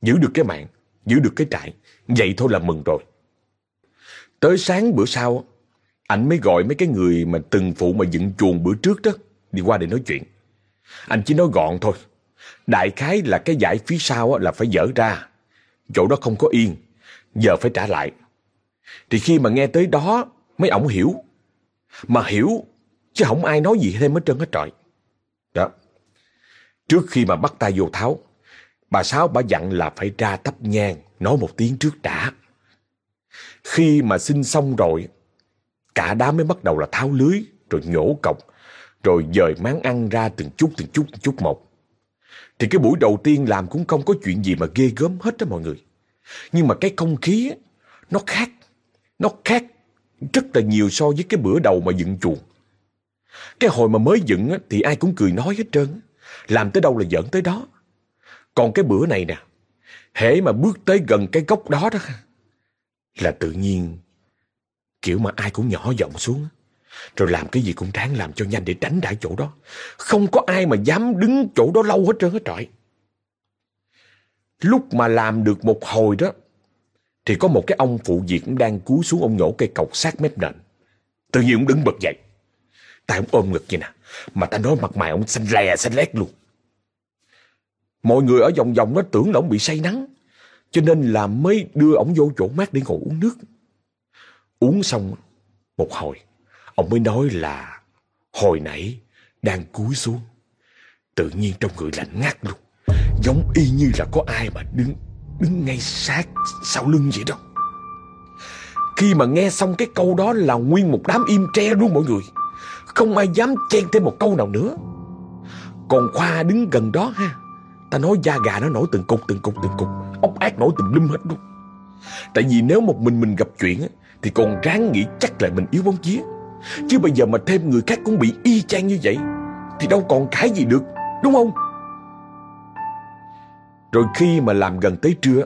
giữ được cái mạng giữ được cái trại. Vậy thôi là mừng rồi. Tới sáng bữa sau, anh mới gọi mấy cái người mà từng phụ mà dựng chuồng bữa trước đó, đi qua để nói chuyện. Anh chỉ nói gọn thôi. Đại khái là cái giải phía sau là phải dỡ ra. Chỗ đó không có yên, giờ phải trả lại. Thì khi mà nghe tới đó, mấy ổng hiểu. Mà hiểu, chứ không ai nói gì thêm hết trơn hết trọi. Đó. Dạ. Trước khi mà bắt tay vô tháo, Bà Sáu bà dặn là phải ra thắp nhang, nói một tiếng trước đã. Khi mà xin xong rồi, cả đám mới bắt đầu là tháo lưới, rồi nhổ cọc, rồi dời máng ăn ra từng chút từng chút từng chút một. Thì cái buổi đầu tiên làm cũng không có chuyện gì mà ghê gớm hết đó mọi người. Nhưng mà cái không khí nó khác, nó khác rất là nhiều so với cái bữa đầu mà dựng chuồng. Cái hồi mà mới dựng thì ai cũng cười nói hết trơn, làm tới đâu là giỡn tới đó. Còn cái bữa này nè, hễ mà bước tới gần cái gốc đó đó, là tự nhiên kiểu mà ai cũng nhỏ giọng xuống. Rồi làm cái gì cũng ráng làm cho nhanh để tránh đại chỗ đó. Không có ai mà dám đứng chỗ đó lâu hết trơn hết trọi. Lúc mà làm được một hồi đó, thì có một cái ông phụ việc cũng đang cúi xuống ông nhổ cây cọc sát mép nền. Tự nhiên ông đứng bật dậy. Tay ông ôm ngực vậy nè. Mà ta nói mặt mày ông xanh lè xanh lét luôn. Mọi người ở vòng vòng nó tưởng là ông bị say nắng. Cho nên là mới đưa ông vô chỗ mát để ngồi uống nước. Uống xong một hồi, ông mới nói là hồi nãy đang cúi xuống. Tự nhiên trong người lạnh ngắt luôn. Giống y như là có ai mà đứng đứng ngay sát sau lưng vậy đó. Khi mà nghe xong cái câu đó là nguyên một đám im tre luôn mọi người. Không ai dám chen thêm một câu nào nữa. Còn Khoa đứng gần đó ha. Ta nói da gà nó nổi từng cục từng cục từng cục Ốc ác nổi từng lum hết luôn Tại vì nếu một mình mình gặp chuyện Thì còn ráng nghĩ chắc là mình yếu bóng vía Chứ bây giờ mà thêm người khác cũng bị y chang như vậy, Thì đâu còn cái gì được, Đúng không rồi khi mà làm gần tới trưa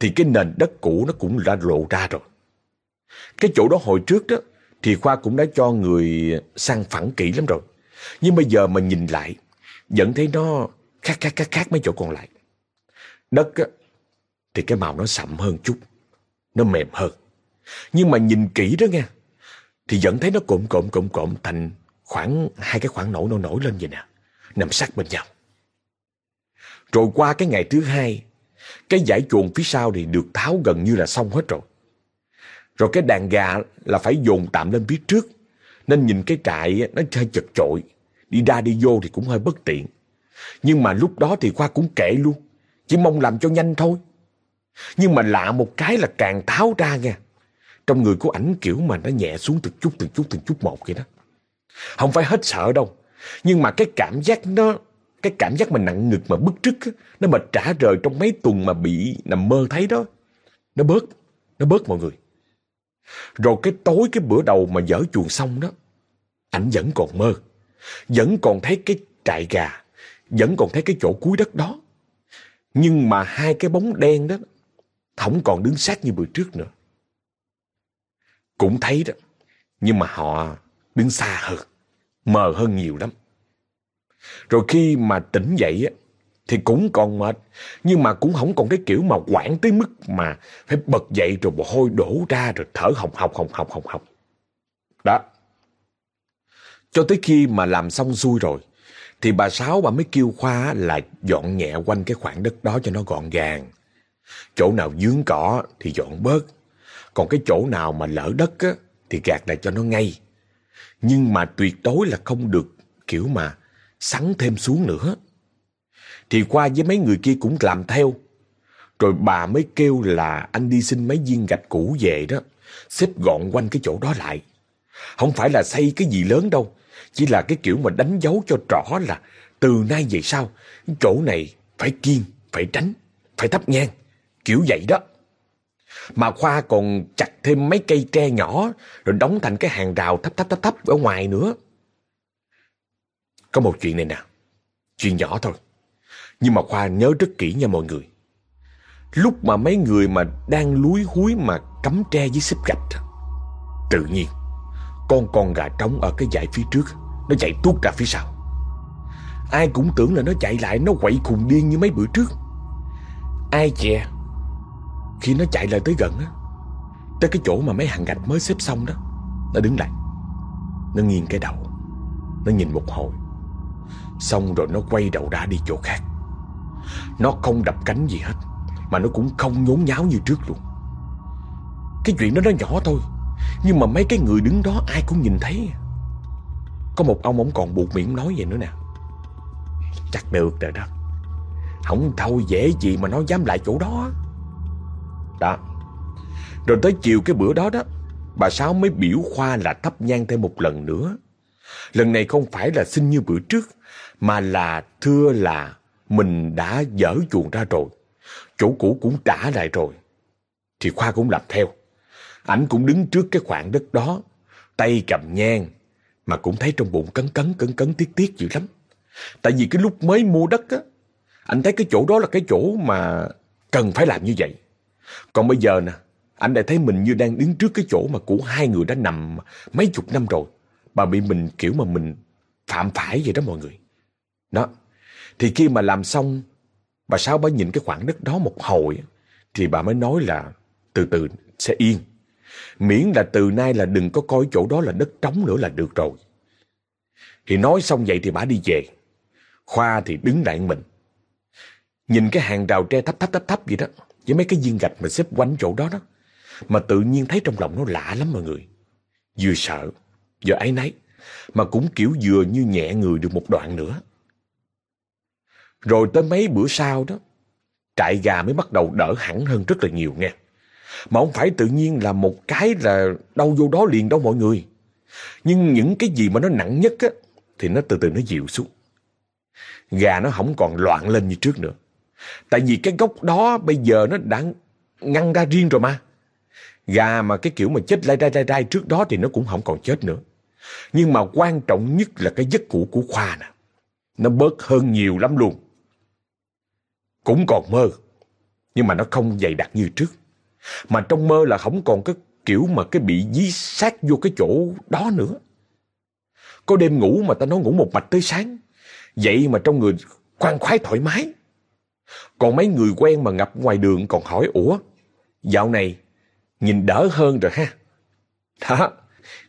Thì cái nền đất cũ nó cũng đã lộ ra rồi. Cái chỗ đó hồi trước đó Thì Khoa cũng đã cho người sang phẳng kỹ lắm rồi. Nhưng bây giờ mà nhìn lại Vẫn thấy nó khác khác khác khác mấy chỗ còn lại. Đất á, thì cái màu nó sậm hơn chút Nó mềm hơn. Nhưng mà nhìn kỹ đó nghe Thì vẫn thấy nó cộm cộm cộm cộm thành khoảng hai cái khoảng nổi nổi nổi lên vậy nè Nằm sát bên nhau. Rồi qua cái ngày thứ hai, Cái giải chuồng phía sau thì được tháo gần như là xong hết rồi. Rồi cái đàn gà là phải dồn tạm lên phía trước, Nên nhìn cái trại nó hơi chật chội. Đi ra đi vô thì cũng hơi bất tiện. Nhưng mà lúc đó thì Khoa cũng kệ luôn, Chỉ mong làm cho nhanh thôi. Nhưng mà lạ một cái là càng tháo ra nha, Trong người của ảnh kiểu mà nó nhẹ xuống từng chút từng chút từng chút một vậy đó. Không phải hết sợ đâu, Nhưng mà cái cảm giác nó cái cảm giác mà nặng ngực mà bức trức Nó mà trả rời trong mấy tuần mà bị nằm mơ thấy đó, Nó bớt Nó bớt mọi người. Rồi cái tối cái bữa đầu mà dở chuồng xong đó, Ảnh vẫn còn mơ, Vẫn còn thấy cái trại gà, Vẫn còn thấy cái chỗ cuối đất đó. Nhưng mà hai cái bóng đen đó, Không còn đứng sát như bữa trước nữa. Cũng thấy đó, Nhưng mà họ đứng xa hơn, Mờ hơn nhiều lắm. Rồi khi mà tỉnh dậy á Thì cũng còn mệt Nhưng mà cũng không còn cái kiểu mà quảng tới mức Mà phải bật dậy rồi mồ hôi đổ ra Rồi thở hồng hộc hồng hộc hồng hộc. Đó. Cho tới khi mà làm xong xuôi rồi Thì bà Sáu bà mới kêu Khoa là dọn nhẹ quanh cái khoảng đất đó cho nó gọn gàng. Chỗ nào dướng cỏ thì dọn bớt Còn cái chỗ nào mà lỡ đất á, thì gạt lại cho nó ngay. Nhưng mà tuyệt đối là không được kiểu mà sắn thêm xuống nữa. Thì Khoa với mấy người kia cũng làm theo. Rồi bà mới kêu là anh đi xin mấy viên gạch cũ về đó Xếp gọn quanh cái chỗ đó lại. Không phải là xây cái gì lớn đâu Chỉ là cái kiểu mà đánh dấu cho rõ là Từ nay về sau Chỗ này phải kiên, phải tránh, phải thắp nhang Kiểu vậy đó. Mà Khoa còn chặt thêm mấy cây tre nhỏ Rồi đóng thành cái hàng rào thấp thấp thấp thấp ở ngoài nữa. Có một chuyện này nè. Chuyện nhỏ thôi. Nhưng mà Khoa nhớ rất kỹ nha mọi người. Lúc mà mấy người mà đang lúi húi mà cắm tre dưới xếp gạch Tự nhiên, Con con gà trống ở cái dãy phía trước Nó chạy tuốt ra phía sau. Ai cũng tưởng là nó chạy lại, Nó quậy khùng điên như mấy bữa trước. Ai chè, Khi nó chạy lại tới gần á, Tới cái chỗ mà mấy hàng gạch mới xếp xong đó, Nó đứng lại. Nó nghiêng cái đầu, Nó nhìn một hồi. Xong rồi nó quay đầu ra đi chỗ khác. Nó không đập cánh gì hết, Mà nó cũng không nhốn nháo như trước luôn. Cái chuyện đó nó nhỏ thôi, Nhưng mà mấy cái người đứng đó ai cũng nhìn thấy. Có một ông ông còn buộc miệng nói vậy nữa nè. Chắc được rồi đó. Không thôi dễ gì mà nó dám lại chỗ đó. Đó. Rồi tới chiều cái bữa đó đó, Bà Sáu mới biểu Khoa là thắp nhang thêm một lần nữa. Lần này không phải là xin như bữa trước mà là thưa là Mình đã dở chuồng ra rồi. Chỗ cũ cũng trả lại rồi. Thì Khoa cũng làm theo. Ảnh cũng đứng trước cái khoảng đất đó, Tay cầm nhang, Mà cũng thấy trong bụng cấn cấn cấn cấn, tiếc tiếc dữ lắm. Tại vì cái lúc mới mua đất á Anh thấy cái chỗ đó là cái chỗ mà Cần phải làm như vậy. Còn bây giờ nè Anh lại thấy mình như đang đứng trước cái chỗ mà của hai người đã nằm mấy chục năm rồi. Mà bị mình kiểu mà mình phạm phải vậy đó mọi người. Đó. Thì khi mà làm xong, Bà Sáu bà nhìn cái khoảng đất đó một hồi, Thì bà mới nói là Từ từ sẽ yên. Miễn là từ nay là đừng có coi chỗ đó là đất trống nữa là được rồi. Thì nói xong vậy thì bà đi về. Khoa thì đứng lại mình. Nhìn cái hàng rào tre thấp thấp thấp thấp vậy đó, Với mấy cái viên gạch mà xếp quanh chỗ đó đó, Mà tự nhiên thấy trong lòng nó lạ lắm mọi người. Vừa sợ, Vừa ấy nấy Mà cũng kiểu vừa như nhẹ người được một đoạn nữa. Rồi tới mấy bữa sau đó, Trại gà mới bắt đầu đỡ hẳn hơn rất là nhiều nghe. Mà không phải tự nhiên là một cái là đau vô đó liền đâu mọi người Nhưng những cái gì mà nó nặng nhất á, Thì nó từ từ nó dịu xuống Gà nó không còn loạn lên như trước nữa Tại vì cái gốc đó bây giờ nó đã ngăn ra riêng rồi mà Gà mà cái kiểu mà chết lai rai lai rai trước đó thì nó cũng không còn chết nữa. Nhưng mà quan trọng nhất là cái giấc cũ của Khoa nè. Nó bớt hơn nhiều lắm luôn. Cũng còn mơ. Nhưng mà nó không dày đặc như trước. Mà trong mơ là không còn cái kiểu mà cái bị dí sát vô cái chỗ đó nữa. Có đêm ngủ mà ta nói ngủ một mạch tới sáng. Vậy mà trong người khoan khoái thoải mái. Còn mấy người quen mà ngập ngoài đường còn hỏi Ủa, dạo này nhìn đỡ hơn rồi ha. Đó,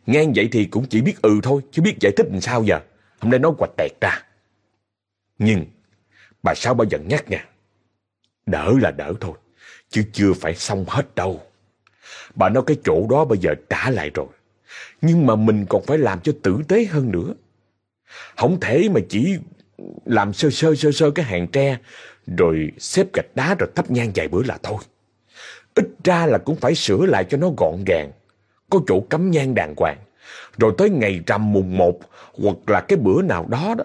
ngang vậy thì cũng chỉ biết ừ thôi, chứ biết giải thích làm sao giờ. Hôm nay nói quạch tẹt ra. Nhưng, bà sao bao giờ nhắc nha. Đỡ là đỡ thôi, chứ chưa phải xong hết đâu. Bà nói cái chỗ đó bây giờ trả lại rồi. Nhưng mà mình còn phải làm cho tử tế hơn nữa. Không thể mà chỉ làm sơ sơ sơ sơ cái hàng tre, rồi xếp gạch đá rồi thắp nhang vài bữa là thôi. Ít ra là cũng phải sửa lại cho nó gọn gàng, có chỗ cắm nhang đàng hoàng. Rồi tới ngày rằm mùng một hoặc là cái bữa nào đó đó,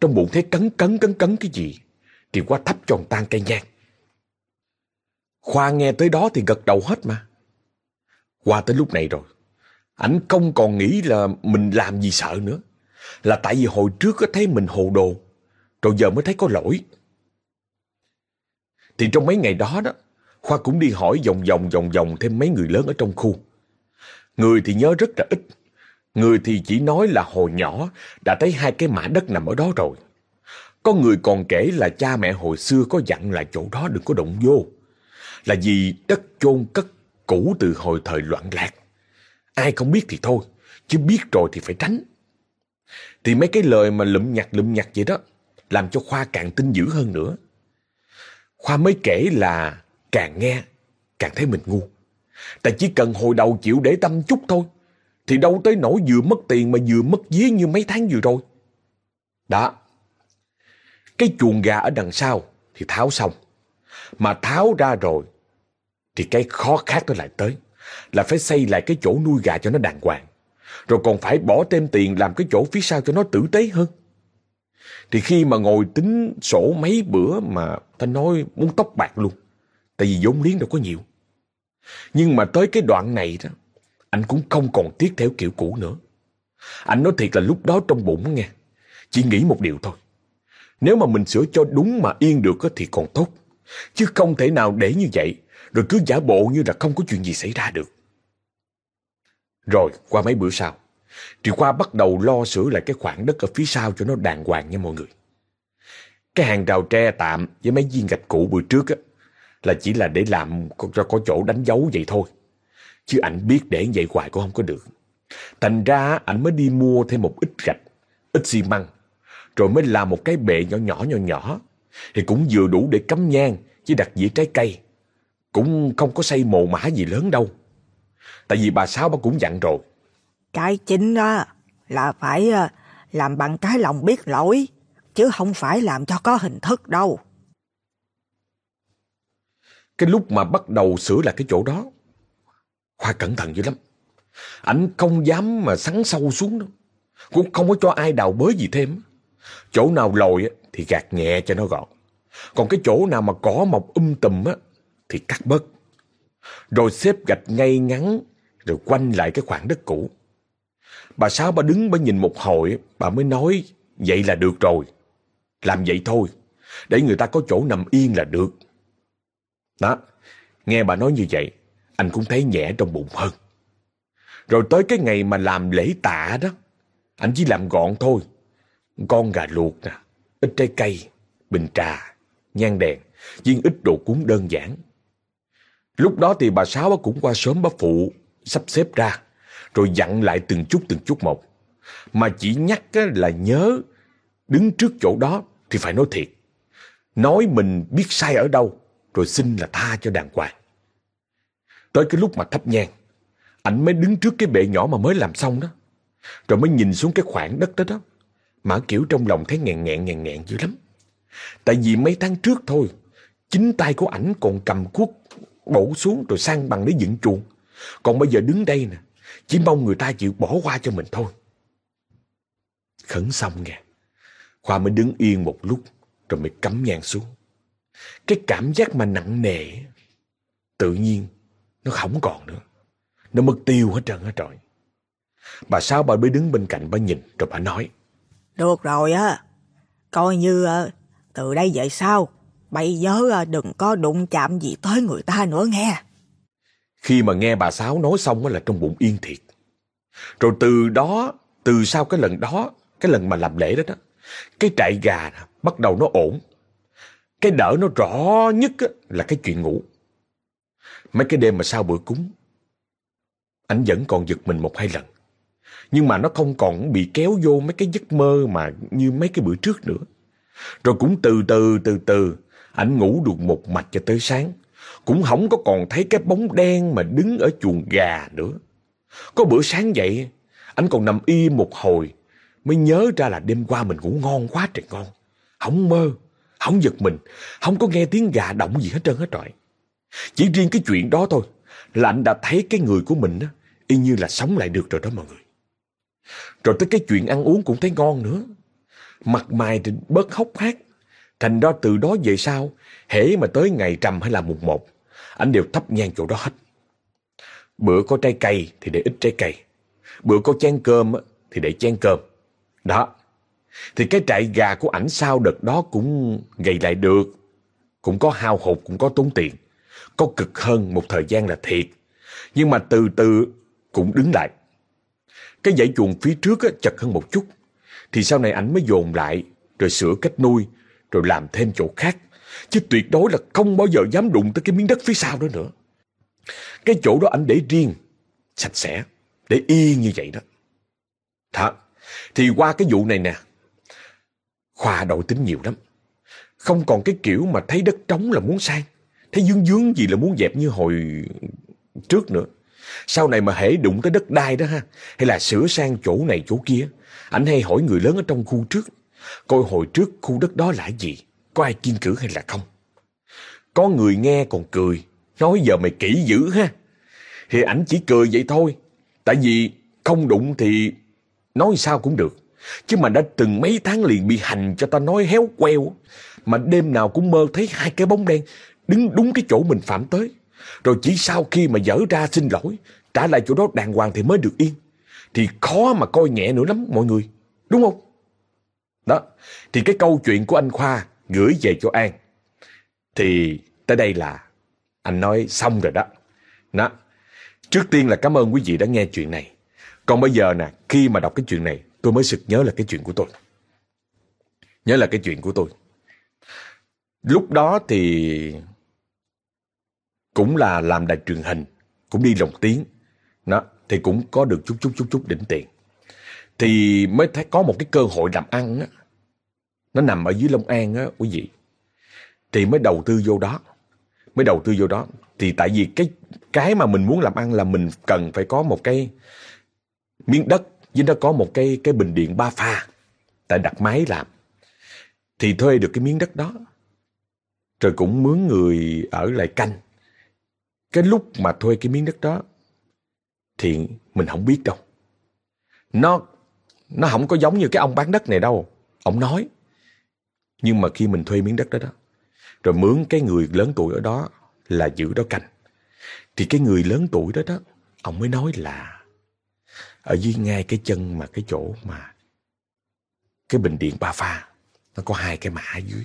trong bụng thấy cấn cấn cấn cấn cái gì, thì qua thắp tròn tan cây nhang. Khoa nghe tới đó thì gật đầu hết mà. Qua tới lúc này rồi, ảnh không còn nghĩ là mình làm gì sợ nữa. Là tại vì hồi trước có thấy mình hồ đồ, rồi giờ mới thấy có lỗi. Thì trong mấy ngày đó đó, Khoa cũng đi hỏi vòng vòng vòng vòng thêm mấy người lớn ở trong khu. Người thì nhớ rất là ít, người thì chỉ nói là hồi nhỏ đã thấy hai cái mã đất nằm ở đó rồi. Có người còn kể là cha mẹ hồi xưa có dặn là chỗ đó đừng có động vô. Là vì đất chôn cất cũ từ hồi thời loạn lạc. Ai không biết thì thôi, chứ biết rồi thì phải tránh. Thì mấy cái lời mà lụm nhặt lụm nhặt vậy đó, làm cho Khoa càng tin dữ hơn nữa. Khoa mới kể là càng nghe, càng thấy mình ngu. Tại chỉ cần hồi đầu chịu để tâm chút thôi, thì đâu tới nỗi vừa mất tiền mà vừa mất vía như mấy tháng vừa rồi. Đó, cái chuồng gà ở đằng sau thì tháo xong. Mà tháo ra rồi, thì cái khó khác nó lại tới. Là phải xây lại cái chỗ nuôi gà cho nó đàng hoàng. Rồi còn phải bỏ thêm tiền làm cái chỗ phía sau cho nó tử tế hơn. Thì khi mà ngồi tính sổ mấy bữa mà ta nói muốn tóc bạc luôn. Tại vì vốn liếng đâu có nhiều. Nhưng mà tới cái đoạn này đó, anh cũng không còn tiếc theo kiểu cũ nữa. Anh nói thiệt là lúc đó trong bụng nghe, chỉ nghĩ một điều thôi. Nếu mà mình sửa cho đúng mà yên được thì còn tốt. Chứ không thể nào để như vậy, rồi cứ giả bộ như là không có chuyện gì xảy ra được. Rồi, qua mấy bữa sau, Triệu Khoa bắt đầu lo sửa lại cái khoảng đất ở phía sau cho nó đàng hoàng nha mọi người. Cái hàng rào tre tạm với mấy viên gạch cũ bữa trước á, là chỉ là để làm cho có chỗ đánh dấu vậy thôi. Chứ ảnh biết để vậy hoài cũng không có được. Thành ra ảnh mới đi mua thêm một ít gạch, ít xi măng, rồi mới làm một cái bệ nhỏ nhỏ nhỏ nhỏ. Thì cũng vừa đủ để cắm nhang với đặt dĩa trái cây. Cũng không có xây mồ mã gì lớn đâu. Tại vì bà Sáu bà cũng dặn rồi. Cái chính đó là phải ờ, làm bằng cái lòng biết lỗi, chứ không phải làm cho có hình thức đâu. Cái lúc mà bắt đầu sửa lại cái chỗ đó, Khoa cẩn thận dữ lắm. Ảnh không dám mà sắn sâu xuống đâu. Cũng không có cho ai đào bới gì thêm. Chỗ nào lồi thì gạt nhẹ cho nó gọn. Còn cái chỗ nào mà cỏ mọc um tùm á, thì cắt bớt. Rồi xếp gạch ngay ngắn, rồi quanh lại cái khoảng đất cũ. Bà Sáu bà đứng bà nhìn một hồi, bà mới nói, vậy là được rồi. Làm vậy thôi, để người ta có chỗ nằm yên là được. Đó, nghe bà nói như vậy, anh cũng thấy nhẹ trong bụng hơn. Rồi tới cái ngày mà làm lễ tạ đó, anh chỉ làm gọn thôi. Con gà luộc nè, ít trái cây, bình trà, nhang đèn, viên ít đồ cúng đơn giản. Lúc đó thì bà Sáu cũng qua sớm bác phụ, sắp xếp ra, rồi dặn lại từng chút từng chút một. Mà chỉ nhắc là nhớ, đứng trước chỗ đó thì phải nói thiệt. Nói mình biết sai ở đâu, rồi xin là tha cho đàng hoàng. Tới cái lúc mà thắp nhang, ảnh mới đứng trước cái bệ nhỏ mà mới làm xong đó. Rồi mới nhìn xuống cái khoảng đất đó đó. Mà kiểu trong lòng thấy ngẹn ngẹn ngẹn ngẹn dữ lắm. Tại vì mấy tháng trước thôi, chính tay của ảnh còn cầm cuốc bổ xuống rồi sang bằng để dựng chuồng. Còn bây giờ đứng đây nè, chỉ mong người ta chịu bỏ qua cho mình thôi. Khẩn xong nghe. Khoa mới đứng yên một lúc rồi mới cắm nhang xuống. Cái cảm giác mà nặng nề tự nhiên nó không còn nữa. Nó mất tiêu hết trơn hết rồi. Bà sao bà mới đứng bên cạnh bà nhìn rồi bà nói. Được rồi á, coi như ờ, từ đây về sau, bây giờ ờ, đừng có đụng chạm gì tới người ta nữa nghe. Khi mà nghe bà Sáu nói xong là trong bụng yên thiệt. Rồi từ đó, từ sau cái lần đó, cái lần mà làm lễ đó đó, cái trại gà bắt đầu nó ổn. Cái đỡ nó rõ nhất là cái chuyện ngủ. Mấy cái đêm mà sau bữa cúng, anh vẫn còn giật mình một hai lần. Nhưng mà nó không còn bị kéo vô mấy cái giấc mơ mà như mấy cái bữa trước nữa. Rồi cũng từ từ từ từ, ảnh ngủ được một mạch cho tới sáng. Cũng không có còn thấy cái bóng đen mà đứng ở chuồng gà nữa. Có bữa sáng vậy anh còn nằm y một hồi, mới nhớ ra là đêm qua mình ngủ ngon quá trời ngon. Không mơ, không giật mình, không có nghe tiếng gà động gì hết trơn hết trọi. Chỉ riêng cái chuyện đó thôi là anh đã thấy cái người của mình á, y như là sống lại được rồi đó mọi người. Rồi tới cái chuyện ăn uống cũng thấy ngon nữa. Mặt mày thì bớt hốc hác. Thành ra từ đó về sau, hễ mà tới ngày trầm hay là mùng một, anh đều thắp nhang chỗ đó hết. Bữa có trái cây thì để ít trái cây. Bữa có chén cơm thì để chén cơm. Đó. Thì cái trại gà của ảnh sau đợt đó cũng gầy lại được. Cũng có hao hụt, cũng có tốn tiền. Có cực hơn một thời gian là thiệt. Nhưng mà từ từ cũng đứng lại. Cái dãy chuồng phía trước á, chật hơn một chút. Thì sau này ảnh mới dồn lại, rồi sửa cách nuôi, rồi làm thêm chỗ khác. Chứ tuyệt đối là không bao giờ dám đụng tới cái miếng đất phía sau đó nữa. Cái chỗ đó ảnh để riêng, sạch sẽ, để yên như vậy đó. Thật, thì qua cái vụ này nè, Khoa đổi tính nhiều lắm. Không còn cái kiểu mà thấy đất trống là muốn sang, thấy dướng dướng gì là muốn dẹp như hồi trước nữa. Sau này mà hễ đụng tới đất đai đó ha, hay là sửa sang chỗ này chỗ kia, anh hay hỏi người lớn ở trong khu trước, coi hồi trước khu đất đó là gì, có ai kiên cử hay là không. Có người nghe còn cười, nói giờ mày kỹ dữ ha. Thì ảnh chỉ cười vậy thôi, tại vì không đụng thì nói sao cũng được. Chứ mà đã từng mấy tháng liền bị hành cho ta nói héo queo, mà đêm nào cũng mơ thấy hai cái bóng đen đứng đúng cái chỗ mình phạm tới. Rồi chỉ sau khi mà dở ra xin lỗi, trả lại chỗ đó đàng hoàng thì mới được yên. Thì khó mà coi nhẹ nữa lắm mọi người. Đúng không? Đó. Thì cái câu chuyện của anh Khoa gửi về cho An. Thì tới đây là anh nói xong rồi đó. Đó. Trước tiên là cảm ơn quý vị đã nghe chuyện này. Còn bây giờ nè, khi mà đọc cái chuyện này, tôi mới sực nhớ là cái chuyện của tôi. Nhớ là cái chuyện của tôi. Lúc đó thì cũng là làm đài truyền hình, cũng đi lồng tiếng. Đó, thì cũng có được chút chút chút chút đỉnh tiền. Thì mới thấy có một cái cơ hội làm ăn á. Nó nằm ở dưới Long An á, quý vị. Thì mới đầu tư vô đó. Mới đầu tư vô đó. Thì tại vì cái cái mà mình muốn làm ăn là mình cần phải có một cái miếng đất với nó có một cái cái bình điện ba pha. Tại đặt máy làm. Thì thuê được cái miếng đất đó. Rồi cũng mướn người ở lại canh. Cái lúc mà thuê cái miếng đất đó thì mình không biết đâu. Nó nó không có giống như cái ông bán đất này đâu. Ông nói. Nhưng mà khi mình thuê miếng đất đó đó, rồi mướn cái người lớn tuổi ở đó là giữ đó canh. Thì cái người lớn tuổi đó đó, ông mới nói là ở dưới ngay cái chân mà cái chỗ mà cái bình điện ba pha, nó có hai cái mã ở dưới.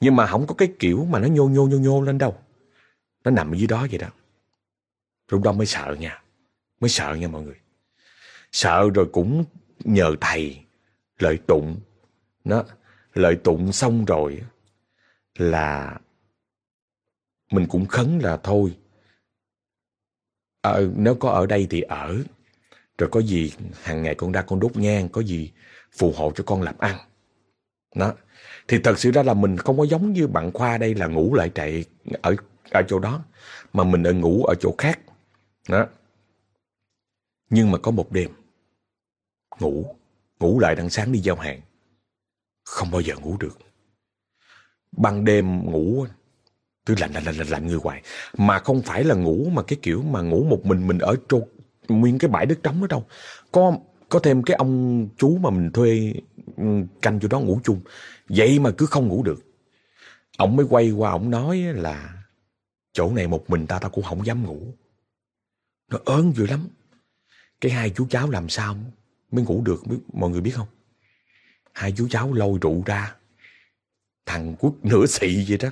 Nhưng mà không có cái kiểu mà nó nhô nhô nhô nhô lên đâu. Nó nằm ở dưới đó vậy đó. Lúc đó mới sợ nha. Mới sợ nha mọi người. Sợ rồi cũng nhờ thầy lợi tụng. Nó lợi tụng xong rồi là mình cũng khấn là thôi. À, nếu có ở đây thì ở. Rồi có gì hàng ngày con ra con đốt nhang, có gì phù hộ cho con làm ăn. Đó. Thì thật sự ra là mình không có giống như bạn Khoa đây là ngủ lại chạy ở ở chỗ đó, mà mình ở ngủ ở chỗ khác. Đó. Nhưng mà có một đêm, ngủ, ngủ lại đằng sáng đi giao hàng. Không bao giờ ngủ được. Ban đêm ngủ Tôi lạnh lạnh lạnh lạnh người hoài. Mà không phải là ngủ mà cái kiểu mà ngủ một mình mình ở trô nguyên cái bãi đất trống đó đâu. Có có thêm cái ông chú mà mình thuê ừ, canh chỗ đó ngủ chung. Vậy mà cứ không ngủ được. Ông mới quay qua ông nói là chỗ này một mình ta ta cũng không dám ngủ. Nó ớn dữ lắm. Cái hai chú cháu làm sao mới ngủ được, mọi người biết không? Hai chú cháu lôi rượu ra. Thằng Quốc nửa xị vậy đó.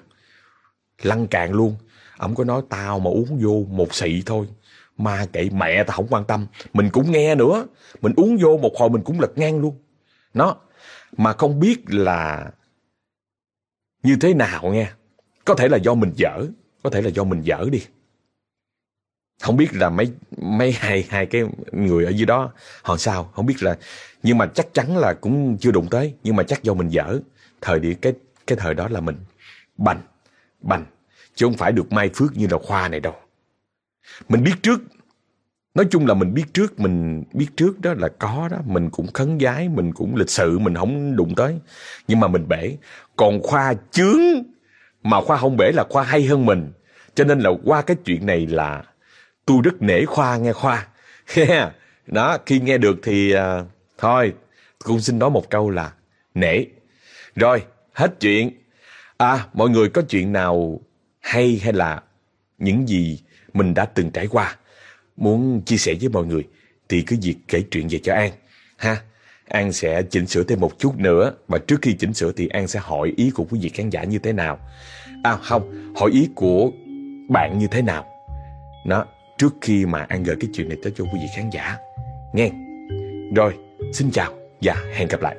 Lăn cạn luôn. Ông có nói tao mà uống vô một xị thôi. Mà kệ mẹ tao không quan tâm. Mình cũng nghe nữa. Mình uống vô một hồi mình cũng lật ngang luôn. Nó. Mà không biết là như thế nào nghe. Có thể là do mình dở. Có thể là do mình dở đi. Không biết là mấy mấy hai hai cái người ở dưới đó họ sao, không biết là nhưng mà chắc chắn là cũng chưa đụng tới, nhưng mà chắc do mình dở. Thời điểm cái cái thời đó là mình bành bành chứ không phải được mai phước như là khoa này đâu. Mình biết trước Nói chung là mình biết trước, mình biết trước đó là có đó, mình cũng khấn giái, mình cũng lịch sự, mình không đụng tới. Nhưng mà mình bể. Còn Khoa chướng, mà Khoa không bể là Khoa hay hơn mình. Cho nên là qua cái chuyện này là tôi rất nể Khoa nghe Khoa. *laughs* đó, khi nghe được thì uh, thôi, cũng xin nói một câu là nể. Rồi, hết chuyện. À, mọi người có chuyện nào hay hay là những gì mình đã từng trải qua muốn chia sẻ với mọi người thì cứ việc kể chuyện về cho An ha. An sẽ chỉnh sửa thêm một chút nữa và trước khi chỉnh sửa thì An sẽ hỏi ý của quý vị khán giả như thế nào. À không, hỏi ý của bạn như thế nào. Nó trước khi mà An gửi cái chuyện này tới cho quý vị khán giả. Nghe. Rồi, xin chào và hẹn gặp lại.